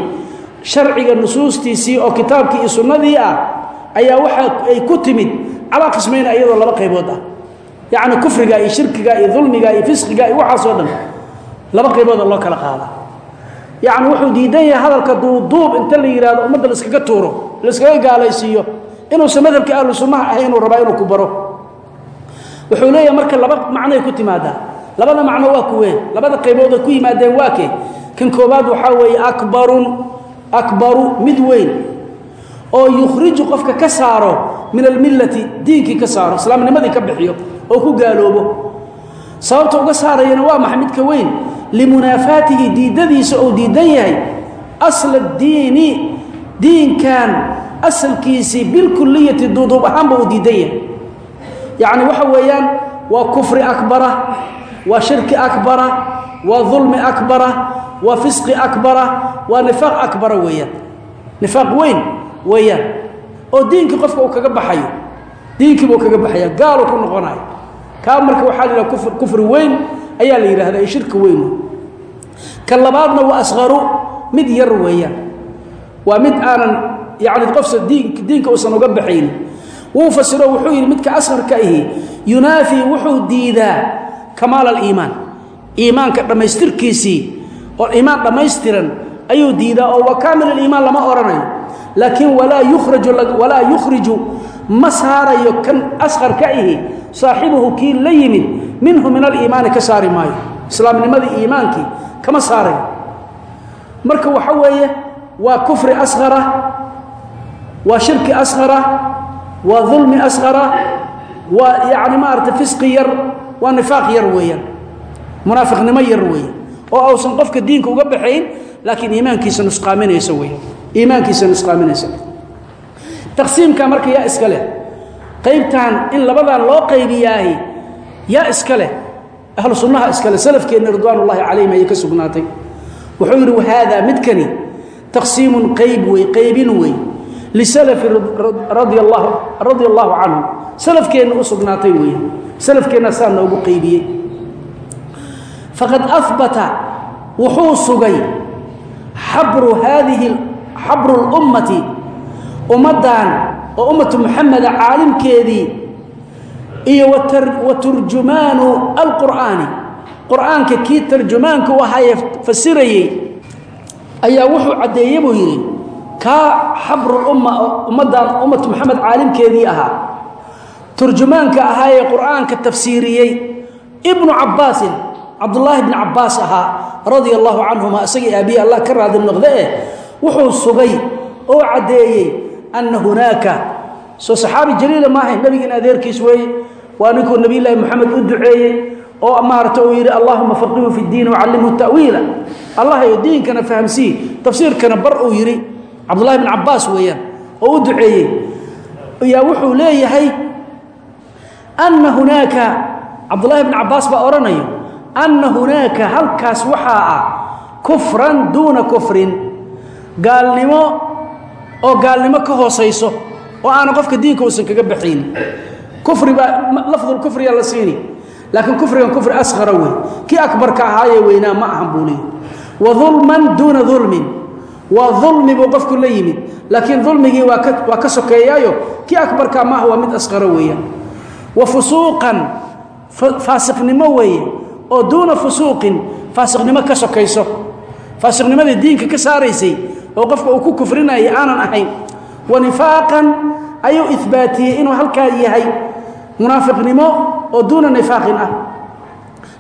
Sharciga nusuustiisii oo kitaabkii iyo sunnadii ah ayaa waxa ay ku timid calaa qismayna iyadoo laba qaybood ah yacni kufriga iyo shirkiga iyo dulmiga iyo fisqiga iyo waxaasoo dhan laba qaybooda loo kala qaada. Yacni wuxuu diidan hadalka duubduub inta la yidhahdo ummadda laiskaga tuuro laiskaga gaalaysiiyo inuusan madhabka ahlu sunnaha ahay inuu rabaa inuu ku baro. Wuxuu leeyahay marka laba macnoay ku timaadaa. Labada macno waa kuween labada qaybood ay ku yimaadeen waa kee? Kan koobaad waxaa weeye akbarun akbaru mid weyn oo yukhriju qofka ka saaro min almillati diinkii ka saaro islaamnimadii ka bixiyo oo ku gaaloobo. Sababta uga saarayana waa maxay midka weyn limunaafaatihi diidadiisa ou diidan yahay. Asla diini diinkan asalkiisii bilkuliyati duuduub ahaanba uu diidan yahay. Yacni waxa weeyaan waa kufri akbara waa shirki akbara waa dulmi akbara waa fisqi akbara waa nifaaq akbara weeyaan. Nifaaq weyn weeyaan oo diinkii qofka uu kaga baxayo diinkiibuu kaga baxaya gaaluu ku noqonayo. Kaa marka waxaa la yidhaha kufr kufri weyn ayaa la yidhahda ee shirki weyn. Ka labaadna waa asqaru mid yar weeyaan. Waa mid aanan yacni qofsa diin diinka uusan uga baxaynin wuu fasiro wuxuu yidhi midka asqarka ahi yunaafii wuxuu diidaa kamaal aliimaan iimaanka dhammaystirkiisii oo iimaan dhammaystiran ayuu diidaa oo wa kaamil aliimaan lama odhanayo laakiin walaa yukhriju ma saarayo kan asqarka ahi saaxibuhu kii minhu min aliimaani ka saari maayo. Islaamnimadii kama saarayo. Marka waxa weeye waa kufri asqara waa shirki asqara waa dulmi asqara waa yacni maarata fisqi yar waa nifaaq yar weeyaan munaafiqnimo yar weeyaan oo ausan qofka diinka uga baxayn laakiin iimaankiisa nusqaaminaysa weeyaan iimaankiisa nusqaaminaysa. Taqsiimka marka yaa iska leh qaybtan in labadan loo qaybiyaahi yaa iska leh ahlu sunnaha iska leh salafkeenna ridwaan ullahi calayhim ayay ka sugnaatay. Wuxuu yidhi wahaadaa midkani taqsiimun qayb wey qaybin wey lisalafi radia allahu canhum salafkeenna u sugnaatay weeye salafkeenna saa noogu qaybiyey. Faqad ahbata wuxuu sugay xabru haadihi xabru lummati ummaddan oo ummatu muxameda caalimkeedii iyo wa turjumaanu alqur'aani. Qur'aanka kii tarjumaanka u ahaayee fasirayey ayaa wuxuu caddeeye buu yidhi kaa xabrulumma ummaddan ummatu moxamed caalimkeedii ahaa. Turjumaanka ahaayee qur'aanka tafsiiriyey ibnu cabbaasin cabdullaahi bni cabbaas ahaa radia allahu canhuma isagii aabiye allah ka raadi noqde eh wuxuu sugay oo caddeeyey anna hunaaka. Soo saxaabi jaliila maahay nebigiin adeerkiis weeye. Waa ninkuu nebiyulaahi moxamed u duceeyey oo maarata uu yidhi allahuma faqihu fi ddiin wacallimhu ta'wiila. Allahayo diinkana fahamsii tafsiirkana bar uu yidhi. Cabdullahi bn cabbaas weeyaan oo u duceeyey. Ayaa wuxuu leeyahay anna hunaaka. Cabdullaahi bn cabbaas baa odhanayo anna hunaaka halkaas waxaa ah kufran duuna kufrin gaalnimo oo gaalnimo ka hoosayso oo aana qofka diinka uusan kaga baxaynin kufri baa lafdulkufriyaa la siini. Laakiin kufrigan kufri asqara wey kii akbarka ahaayee weynaa ma ahan buu leeyay wa dulman duuna dulmin waa dulmi buu qofku la yimid. Laakiin dulmigii waa ka sokeeyaayo. Kii akbarka maaha waa mid asqara weeyaan wa fusuuqan faasiqnimo weeye. Oo duuna fusuuqin faasiqnimo ka sokayso. Faasiqnimadii diinka ka saaraysay oo qofka uu ku kufrinaya aanan ahayn. Wa nifaaqan ayuu ihbaatiyey inuu halkaa yahay munaafiqnimo oo duuna nifaaqin ah.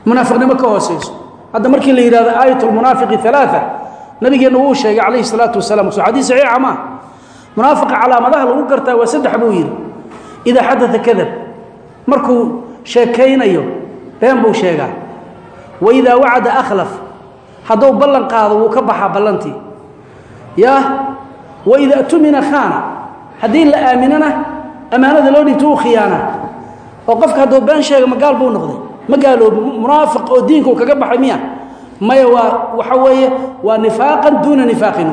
Munaafiqnimo ka hooseyso. Hadda markii la yidhahdo aayat lmunaafiqi alaaa nabigeenna wuu sheegay calayhi salaatu wasalam soo xadiis saxiixa maa munaafiqa calaamadaha lagu gartaa waa saddex buu yidhi. Idaa xadaa kadab markuu sheekaynayo been buu sheegaa. Wa idaa wacada akhlaf hadduu ballan qaado wuu ka baxaa ballantii ya wa idaa tumina khaana haddii la aaminana ammaanada loo dhigto uu khiyaana. Oo qofka hadduu been sheega magaal buu noqday. Ma gaaloobi munaafiq oo diinkau kaga baxay miya. Maya waa waxa weeye waa nifaaqan duuna nifaaqin.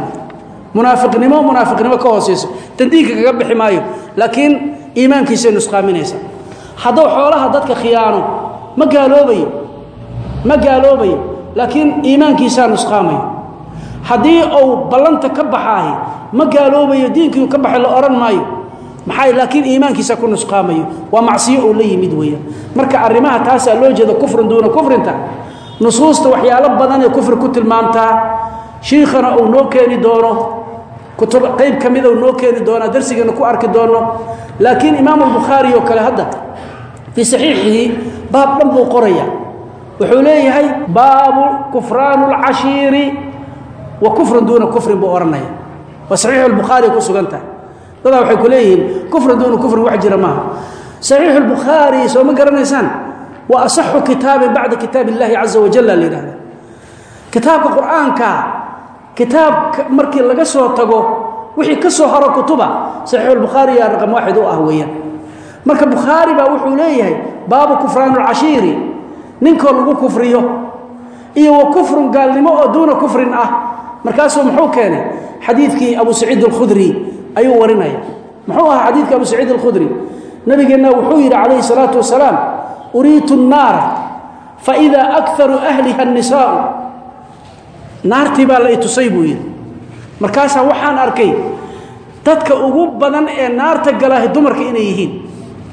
Munaafiqnimo munaafiqnimo ka hooseyso. Tan diinka kaga bixi maayo. Laakiin iimaankiisay nusqaaminaysa hadduu xoolaha dadka khiyaano ma gaaloobayo. Ma gaaloobayo. Laakiin iimaankiisaa nusqaamayo haddii uu ballanta ka baxaahi ma gaaloobayo diinkii ka baxay la odhan maayo. Maxaa laakiin iimaankiisa ku nusqaamayo. Waa macsiyo uu la yimid weeyaan marka arrimaha taasaa loo jeeda kufrin duuna kufrinta. Nusuusta waxyaalo badan ee kufri ku tilmaamtaa shiikhana uu noo keeni doono kutub qayb ka mida uu noo keeni doonaa darsigeena ku arki doono. Laakiin imaamu albukhaari oo kale hadda fii saxiixihi baab dhan buu qoraya wuxuu leeyahay baabu kufraanu اlcashiiri wa kufrun duuna kufrin buu odhanaya waa saxiixu albukhaari ku sugan tahay dadaa waxay ku leeyihiin kufrun duuna kufrin wax jira maaha. Saxiixu albukhaari soo ma garanaysaan? Waa asaxu kitaabin bacda kitaab اllahi caza wajala la yidhahda kitaabka qur'aanka kitaabka markii laga soo tago wixii ka soo haro kutuba saxiixu albukhaari yaa raqam waaxid u ah weeyaan. Marka bukhaari baa wuxuu leeyahay baabu kufraan اlcashiiri ninkoo lagu kufriyo. Iyo wa kufrun gaalnimo oo duuna kufrin ah markaasuu muxuu keenay xadiidkii abu saciid alkhudri ayuu warinaya. Muxuu ahaa xadiidkii abu saciid alkhudri. Nabigeenna wuxuu yidhi calayhi salaatu wasalaam uriitu nnaara faidaa akaru ahliha annisaau. Naartii baa la itusay buu yidhi. Markaasaa waxaan arkay dadka ugu badan ee naarta galaahi dumarka inay yihiin.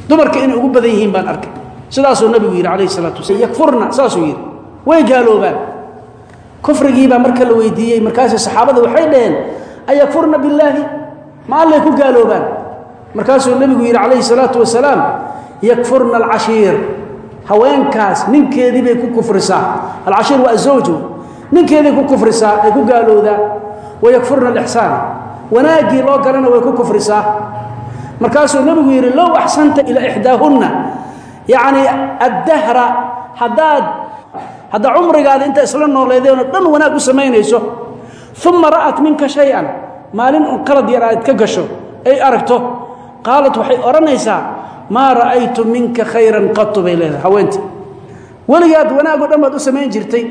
Dumarka inay ugu badan yihiin baan arkay. Sidaasuu nabigu yidhi calayhi salaatu wasalaam yakfurna saasuu yidhi. Way gaaloobaan kufrigiibaa marka la weydiiyey markaasay saxaabada waxay dhaheen ayakfurna billaahi? Ma allay ku gaaloobaan. Markaasuu nebigu yidhi calayhi salaatu wasalaam yakfurna alcashiir. Haweenkaas ninkeedii bay ku kufrisaa. Alcashiir waa azawju. Ninkeeday ku kufrisaa ay ku gaalowdaa wayakfurna alixsaan. Wanaaggii loo galana way ku kufrisaa. Markaasuu nebigu yidhi low axsanta ilaa ixdaahunna. Yacni addahra haddaad hadda cumrigaada inta isla nooleedeenoo dhan wanaag u samaynayso. Uma ra'at minka shay-an. Maalin un qalad yar aad ka gasho ay aragto. Qaalat waxay odhanaysaa maa ra'aytu minka khayran qatu bay leedahay haweentii weligaad wanaagoo dhan u samayn jirtay.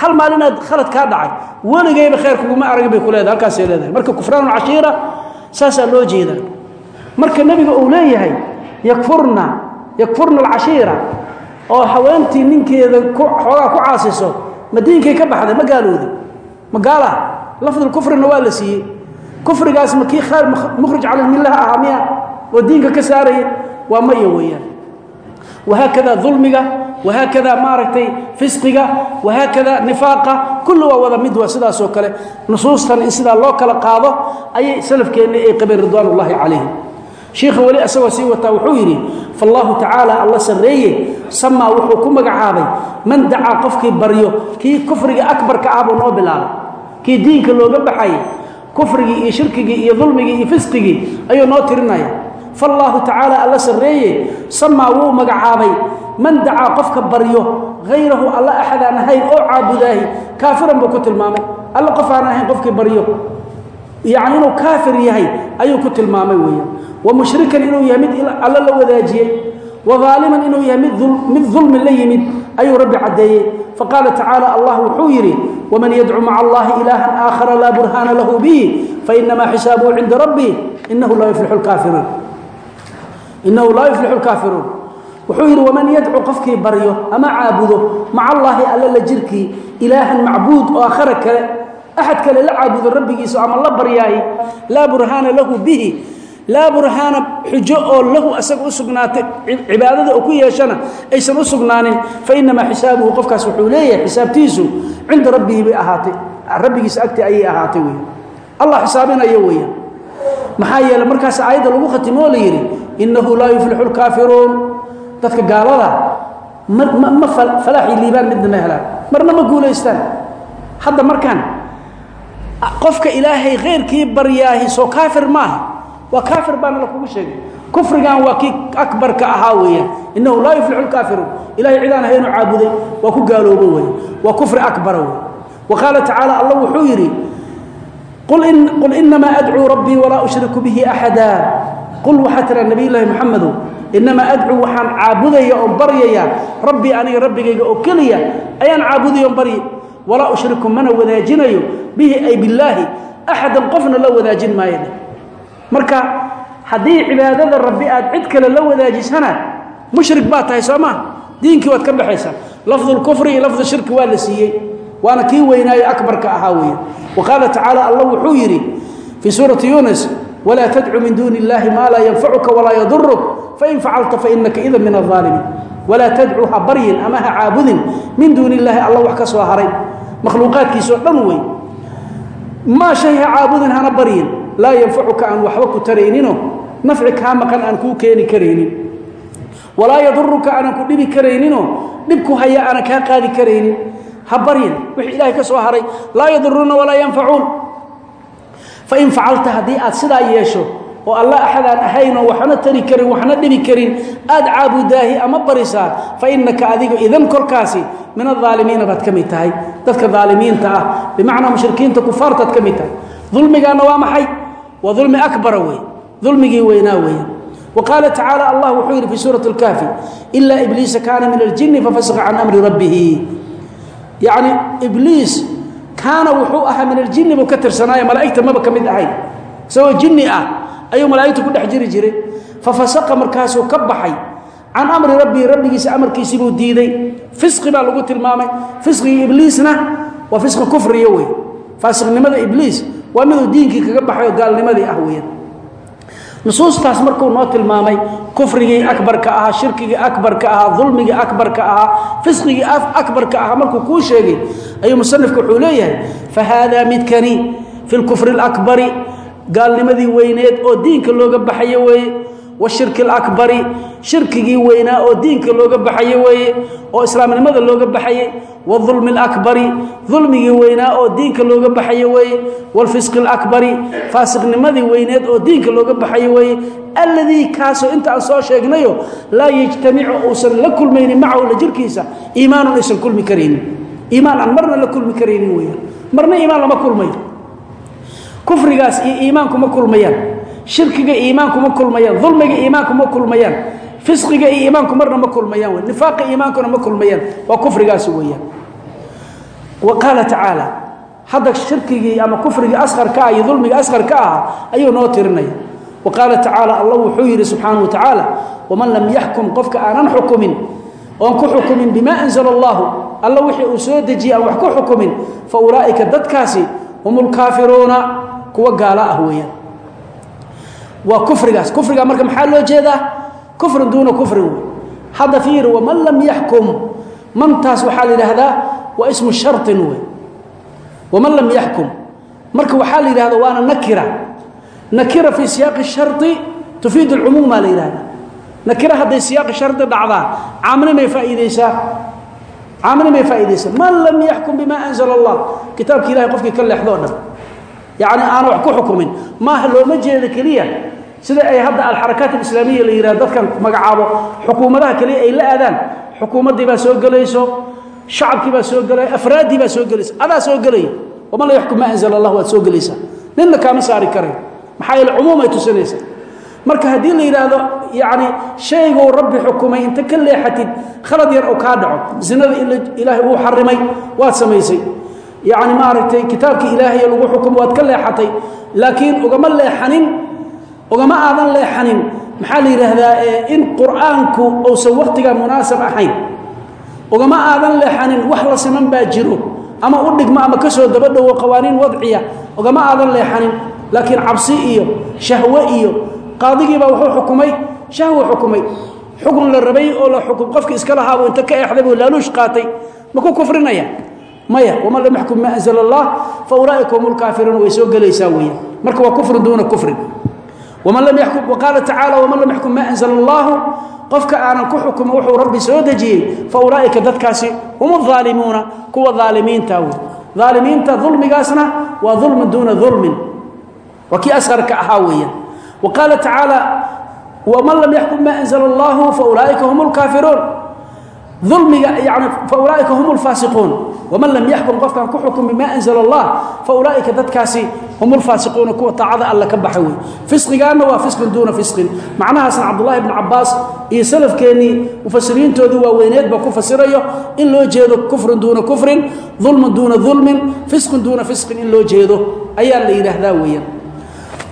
Hal maalinaad khalad kaa dhacay weligayba khayr kuguma aragin bay ku leedahay halkaasay leedahay. Marka kufraanulcashiira saasaa loo jeedaa. Marka nebiga uu leeyahay yakfurna yakfurna alcashiira oo haweentii ninkeeda xoogaa ku caasiso ma diinkay ka baxday ma gaalooda ma gaala? Waa la siiyey. Kufrigaas ma kii mukhrij cala lmillaha ahaa miya? Oo diinka ka saaraya? Waa maya weeyaan. Wahaakada dulmiga wahaakada maaragtay fisqiga wahaakada nifaaqa kulli waa wada mid waa sidaasoo kale. Nusuustan in sidaa loo kala qaado ayay salafkeenna ay qabeen ridwaan ullaahi calayhim shiikha weli asagoo sii wataa wuxuu yidhi faallahu tacaala alla sarreeye samaa wuxuu ku magacaabay man dacaa qofkii baryo kii kufriga akbarka ah buu noo bilaabay kii diinka looga baxayay kufrigii iyo shirkigii iyo dulmigii iyo fisqigii ayuu noo tirinaya. Faallaahu tacaala alla sarreeye samaa wuu magacaabay man dacaa qofka baryo hayrahu alla axadaan ahayn oo caabudaahi kaafiran buu ku tilmaamay alla qof aan ahayn qofkii baryo yacni inuu kaafir yahay ayuu ku tilmaamay weeyaan. Wa mushrikan inuu yahay mid alla la wadaajiyey. Wa daaliman inuu yahay mid dulmi la yimid ayuu rabbi caddeeyey. Faqaala tacaala allah wuxuu yidhi waman yadcu maca allahi ilaahan aakhara laa burhaana lahu bihi fainamaa xisaabuhu cinda rabbi inahu laa yuflixu lkaafiruun inahu laa yuflixu lkaafiruun wuxuu yidhi waman yadcu qofkii baryo ama caabudo maca allaahi alla la jirkii ilaahan macbuud oo akhara kale axad kale la caabudo rabbigiisa ama la baryaahi laa burhaana lahu bihi laa burhaana xujo oo lahu asaga u sugnaatay cibaadada oo ku yeeshana aysan u sugnaanin fa inamaa xisaabuhu qofkaas wuxuu leeyahay xisaabtiisu cinda rabbihi bay ahaatay rabbigiisa agti ayay ahaatay wey allah xisaabinayo weeyaan maxaa yeele markaas aayadda lagu khatimo oo la yidhi innahu laa yuflixu lkaafiruun dadka gaalada ma ma falaaxi liibaan midna ma helaan marna ma guulaystaan hadda markaan qofka ilaahay khayrkii baryaahi soo kaafir maaha. Waa kaafir baana lakugu sheegay. Kufrigan waa kii akbarka ahaa weeyaan. Innahu laa yuflixu lkaafiruun ilahay cidaan ahaynu caabuday waa ku gaaloobo wey waa kufri akbara wey wa qaala tacaala allah wuxuu yidhi qul inamaa adcuu rabbii walaa ushriku bihi axada. Qul waxaa tiraa nabiy llaahi moxamedow inamaa adcuu waxaan caabudaya oo baryaya. Rabbii aniga rabbigayga oo keliya ayaan caabudaya on baryi walaa ushriku mana wadaajinayo bihi ay billaahi axadan qofna la wadaajin maayo marka haddii cibaadada rabbi aad cid kale la wadaajisana mushrik baa tahay soo maa diinkii waad ka baxaysaa. Lafdu lkufri iyo lafdu shirki waa la siiyey. Waana kii weynaayo akbarka ahaa weeye. Wa qaala tacaala allah wuxuu yidhi fii suurati yunis walaa tadcu min duuni illaahi maa laa yanfacuka walaa yaduruk fain facalta fainaka idan min aaalimiin walaa tadcu ha baryin ama ha caabudin min duuni illaahi alla wax ka soo haray makhluuqaadkiisao dhan wey maa shay ha caabudin hana baryin. Laa yanfacuka aan waxba ku tarayninoo nafci kaa maqan aan kuu keeni karaynin. Walaa yaduruka aanan ku dhibi karayninoo dhibku haya aanan kaa qaadi karaynin. Ha baryin. Wixii ilaahay ka soo haray. Laa yaduruuna walaa yanfacuun. Fain facalta haddii aad sidaa yeesho oo alla axadaan ahaynoo waxna tari karin waxna dhibi karin aad caabudaahi ama barisaa fa innaka adigu idan kolkaasi min aaalimiina baad ka mid tahay. Dadka aalimiinta ah bimacnaa mushrikiinta kufaartaad ka mid tahay. Dulmigaana waa maxay? Waa dulmi akbara wey dulmigii weynaa weya wa qaala tacaala allah wuxuu yidhi fii suurati اlkaafi ilaa ibliisa kaana min aljini fafasqa can amri rabbihi. Yacni ibliis kaana wuxuu ahaa min aljini buu ka tirsanaayo malaa'igta maba ka mid ahayn. Isagoo jinni ah ayuu malaa'igta ku dhex jiri jiray. Fafasaqa markaasuu ka baxay. Can amri rabbii rabbigiisa amarkiisii buu diiday. Fisqi baa lagu tilmaamay. Fisqigii ibliisna waa fisqi kufriya wey faasiqnimada ibliis waa miduu diinkii kaga baxay gaalnimadii ah weya nusuustaas markuu noo tilmaamay kufrigii akbarka ahaa shirkigii akbarka ahaa dulmigii akbarka ahaa fisqigii akbarka ahaa markuu kuu sheegay ayuu musanifku wuxuu leeyahay fa haadaa midkani fi lkufri اlakbari gaalnimadii weyneed oo diinka looga baxayo weeye washirki alakbari shirkigii weynaa oo diinka looga baxayo weeye oo islaamnimada looga baxayey waulmi alakbari dulmigii weynaa oo diinka looga baxayo weeye walfisqi alakbari faasiqnimadii weyneed oo diinka looga baxayo weeye alladii kaasoo inta aan soo sheegnayo laa yajtamicu uusan la kulmaynin macahu jirkiisa iimaanun aysan kulmi karaynin. Iimaan aan marna la kulmi karaynin weyaan marna iimaan lama kulmayo kufrigaas iyo iimaanku ma kulmayaan. Shirkiga iimaanku ma kulmayaan. Dulmiga iimaanku ma kulmayaan. Fisqiga iyo iimaanku marna ma kulmayaan. Nifaaqa iimaankuna ma kulmayaan. Waa kufrigaasi weeyaan. Wa qaala tacaala hadda shirkigii ama kufrigii asqarka ah iyo dulmiga asqarka ah ayuu noo tirinaya wa qaala tacaala allah wuxuu yidhi subxaanahu wa tacaala waman lam yaxkum qofka aanan xukumin oon ku xukumin bimaa anzala allahu alla wixii uu soo dejiyey aan wax ku xukumin fa ulaa'ika dadkaasi hum lkaafiruuna kuwa gaala ah weeyaan. Waa kufrigaas. Kufriga marka maxaa loo jeedaa? Kufrin duuna kufrin wey hadda fiir waman lam yaxkum mantaas waxaa la yidhaahdaa waa ismu sharin wey waman lam yaxkum marka waxaa la yidhahda waana nakira. Nakira fii siyaaqi shari tufiid اlcumuumaa la yidhahda nakira hadday siyaaqi shardi dhacdaa caamnimay faa'iideysaa caamnimay faa'iideysaa man lam yaxkum bima anzala allah. Kitaabka ilahay qofkii ka leexdo o dhan yacni aana wax ku xukumin. Maaha looma jeeda keliya sida ay hadda alxarakaat alislaamiya la yidhahdo dadkan magacaabo xukuumadaha keliya ay la aadaan. Xukuumaddii baa soo gelayso shacabkii baa soo gelaya afraaddii baa soo gelaysa adaa soo gelaya. Waman la yaxkum maa anzala allah waad soo gelaysaa ninna kaama saari karayo maxaa yeele cumuum ay tusinaysaa marka haddii la yidhaahdo yacni shayguu rabbi xukumay inta ka leexatid khalad yar oo kaa dhaco zinada in ilaahay uu xarimay waad samaysay yacni maaragtay kitaabkii ilaahay lagu xukumo waad ka leexatay laakiin ugama leexanin ugama aadan leexanin. Maxaa la yidhaahdaa in qur'aanku uusan waktigaa munaasab ahayn. Ugama aadan leexanin wax la siman baa jiro ama u dhigmo ama ka soo dabadhowo qawaaniin wadciya ugama aadan leexanin. Laakiin cabsi iyo shahwe iyo qaadigiibaa wuxuu xukumay shahwe xukumay. Xukun la rabay oo la xukum qofki iska lahaabuu inta ka eexday buu laaluush qaatay. Ma ku kufrinaya maya waman lam yaxkum maa anzala allah fa ulaaika hum lkaafiruun way soo gelaysaa weeyaan marka waa kufrin duuna kufrin. Waman lam yaxkum waqaala tacaala waman lam yaxkum maa anzala allahu qofka aanan ku xukumin wuxuu rabbi soo dejiyey fa ulaaika dadkaasi hum aalimuuna kuwa aalimiinta wey aalimiinta dulmigaasna waa dulmin duuna dulmin. Waa kii asharka ahaa weeyaan wa qaala tacaala waman lam yaxkum maa anzala allahu fa ulaaika hum lkaafiruun ulmiga yani faulaaika hum lfaasiquun waman lam yaxkum qofkaan ku xukun bimaa anzala allah fa ulaaika dadkaasi hum lfaasiquuna kuwa taacada alla ka baxa wey. Fisqigaana waa fisqin duuna fisqin. Macnahaasna cabdulahi bn cabaas iyo salafkeennii mufasiriintoodii waaweyneedba ku fasirayo in loo jeedo kufrin duuna kufrin dulmin duuna dulmin fisqin duuna fisqin in loo jeedo. Ayaa la yidhaahdaa weeyaan.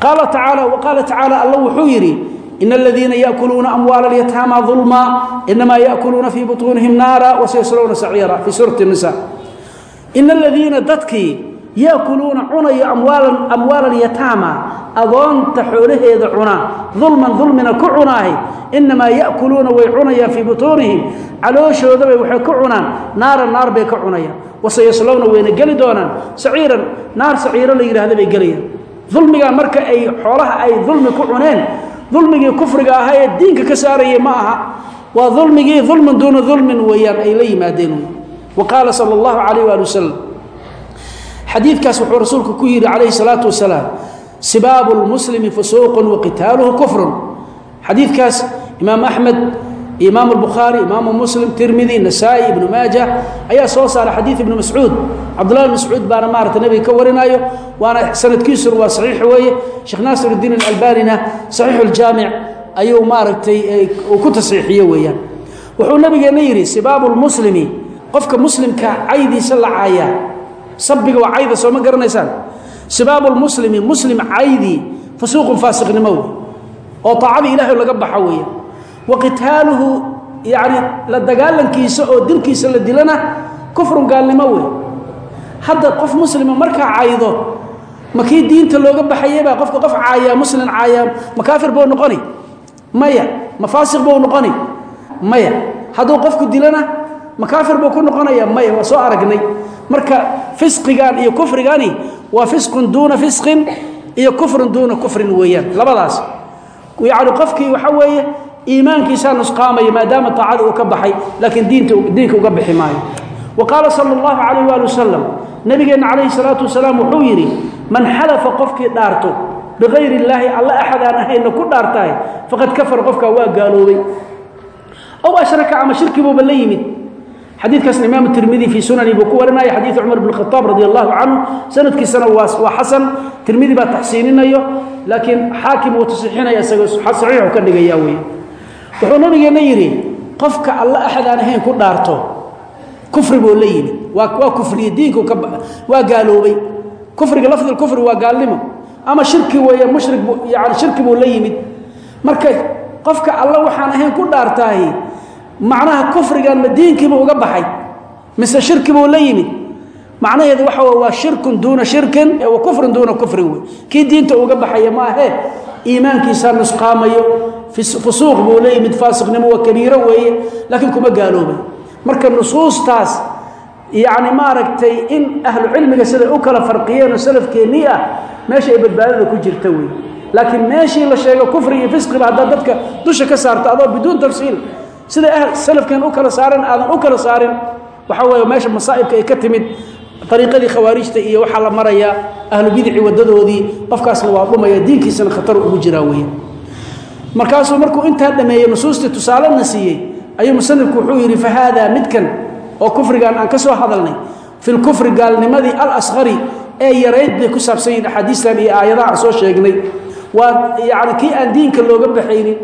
Qaala tacaala alla wuxuu yidhi in اladiina yakuluuna amwaal اlyataama ظulma inamaa yakuluuna fii buطuunihim naara wasayaslowna saciira fii suurati الnisa in aladiina dadkii yaakuluuna cunayo amwaal اlyataama adoonta xoolaheeda cunaa dulman dulmina ku cunaahay inamaa yakuluuna way cunayaan fii buطuunihim calooshoodabay waxay ku cunaan naaran naar bay ka cunayaan wasayaslowna wayna geli doonaan saciiran naar saciiro la yidhahda bay gelayaan dulmigan marka ay xoolaha ay dulmi ku cuneen dulmigii kufriga ahaa ee diinka ka saaraya ma aha. Waa dulmigii dulmin duuna dulmin weeyaan ay la yimaadeen. Wa qaala sala allahu calayh waali wasalam xadiidkaas wuxuu rasuulku ku yidhi calayhi salaatu wasalaam sibaabu lmuslimi fusuuqun wa qitaaluhu kufrun. Xadiidkaas imaam axmed imaam الbukhaarي imaamu muslim tirmidi nasaa-i ibnu maaja ayaa soo saara xadiid ibnu mascuud cabdullah bn mascuud baana maarata nebiga ka warinayo waana sanadkiisuna waa saxiix weeye sheekh naasir اdiin اlalbanina saxiixu اljaamic ayuu maaragtay uu ku tasxiixiye weeyaan wuxuu nabigeenna yidhi sibaabu lmuslimi qofka muslimka caydiisa la caayaa sabiga waa cayda sooma garanaysaan sibaabu lmuslimi muslim caydii fusuuqun faasiqnimo wey oo taacadii ilahay laga baxa weeyaan waqitaaluhu yani la dagaalankiisa oo dilkiisa la dilana kufrun gaalnimo wey hadda qof muslima markaa caydo ma kii diinta looga baxayebaa qofka qof caayaa muslim caayaa ma kaafir buu noqoni? Maya. Ma faasiq buu noqoni? Maya. Hadduu qofku dilana ma kaafir buu ku noqonaya? Maya. Waa soo aragnay. Marka fisqigan iyo kufrigani waa fisqun duuna fisqin iyo kufrun duuna kufrin weeyaan iimaankiisaa nusqaamaya maadaama aacada uu ka baxay laakiin diinka uga bixi maayo. Wa qaala sal اllahu calayh waali wasalam nabigeenna calayhi salaatu wasalaam wuxuu yidhi man xalafa qofkii dhaarto bikayr illaahi alla axad aan ahaynna ku dhaartahay faqad kafar qofkaa waa gaaloobay. Aw ashraka ama shirkibuuba la yimid. Xadiikaasna imaam tirmidi fii sunani buu ku warinaya xadiid cumar bn khaaab radi allahu canhu sanadkiisana waa xasan tirmidi baa taxsiininayo laakiin xaakim uu tasixinaya isagoo wuxuu nabigeenna yidhi qofka alla axad aan ahayn ku dhaarto kufri buu la yimid waa kufriye diinku waa gaaloobay. Kufriga lafdi kufri waa gaalnimo. Ama shirki weeye mushrik yani shirki buu la yimid. Marka qofka alla waxaan ahayn ku dhaartaahi macnaha kufrigan ma diinkiibuu uga baxay mise shirki buu la yimid? Macnaheedu waxa waa shirkun duuna shirkin wa kufrun duuna kufrin wey kii diinta uga baxaya ma ahee iimaankiisaa nusqaamayo. Fusuuq buu la yimid faasiqnimo waa kabiiro weeye laakiin kuma gaaloobay. Marka nusuustaas yacni maaragtay in ahlu cilmiga siday u kala farqiyeen oo salafkeennii ah meesha ay badbaadada ku jirta wey laakiin meeshii la sheego kufri iyo fisqiba haddaad dadka dusha ka saarto adoo biduun tafsiil siday salafkeen u kala saaren aadan u kala saarin waxaa weeye meesha masaa'ibka ay ka timid ariiqadii khawaarijta iyo waxaa la marayaa ahlu bidici wadadoodii qofkaasna waa dhumaya diinkiisana khatar ugu jiraa wey markaasuu markuu intaa dhameeyey nusuustii tusaalena siiyey ayuu musanifku wuxuu yidhi fa haadaa midkan oo kufrigan aan ka soo hadalnay fi lkufri gaalnimadii alasqari ee yarayd bay ku saabsan yihiin axaadiistan iyo aayadaha aan soo sheegnay. Waa yani kii aan diinka looga baxaynin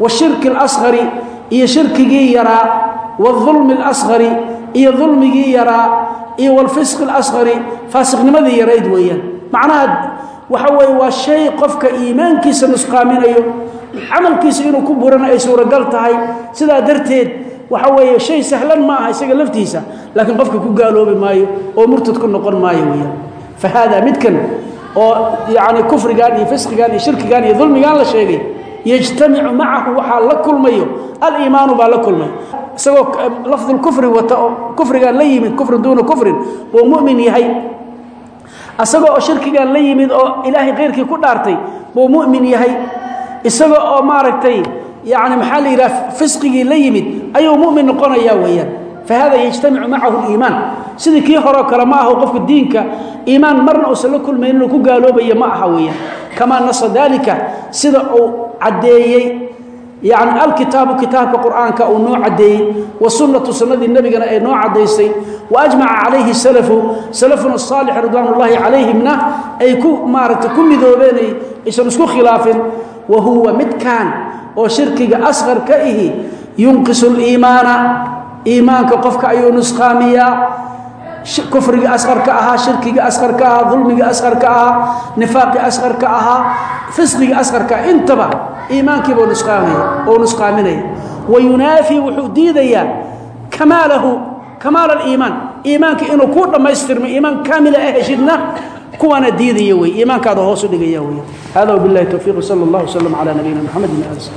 washirki alasqari iyo shirkigii yaraa waulmi alasqari iyo dulmigii yaraa iyo wlfisq اlasqari faasiqnimadii yarayd weeyaan. Macnaha waxa weye waa shay qofka iimaankiisa nusqaaminayo camalkiisa inuu ku burana ay suuragal tahay. Sidaa darteed waxa weeye shay sahlan ma aha isaga laftiisa laakiin qofka ku gaaloobi maayo oo murtad ku noqon maayo weyaan fa haada midkan oo yacni kufrigan iyo fisqigan iyo shirkigan iyo dulmigan la sheegay yajtamicu macahu waxaa la kulmayo. Aliimaanu baa la kulmay. Isagoo lafdulkufri wata oo kufrigaan la yimid kufrin duuna kufrin buu mu'min yahay. Isagoo oo shirkigaan la yimid oo ilaahay keyrkii ku dhaartay buu mu'min yahay. Isagoo oo maaragtay yani maxaa la yidhaha fisqigii la yimid ayuu mu'min noqonayaa weeyaan hada yajtamicu macahu liimaan sidii kii horeo kale ma aha qofka diinka iimaan marna uusan la kulmayn inuu ku gaaloobaya ma aha weeyaan kamaa nasa dalika sida uu caddeeyey yani alkitaabu kitaabka qur'aanka uu noo caddeeyey wasunatu sunnadii nebigana ay noo caddaysay waajmaca calayhi salafu salafuna saalix ridwaan ullaahi calayhimna ay ku maaragtay ku midoobeen aysan isku khilaafin wa huwa midkaan oo shirkiga asqar ka ihi yunqisu liimaana iimaanka qofka ayuu nusqaamiyaa. Kufriga asqarka ahaa shirkiga asqarka ahaa dulmiga asqarka ahaa nifaaqi asqarka ahaa fisqiga asqarka intaba iimaankiibuu nusqaamaya oo nusqaaminaya wa yunaafii wuxuu diidayaa kamaalahu kamaal aliimaan. Iimaanka inuu ku dhammaystirmo iimaan kaamila ah heshidna kuwana diidaya wey iimaankaada hoos u dhigaya wey. Hada wabillahi towfiiq sala allah wasalam calaa nabiyina maxamed ali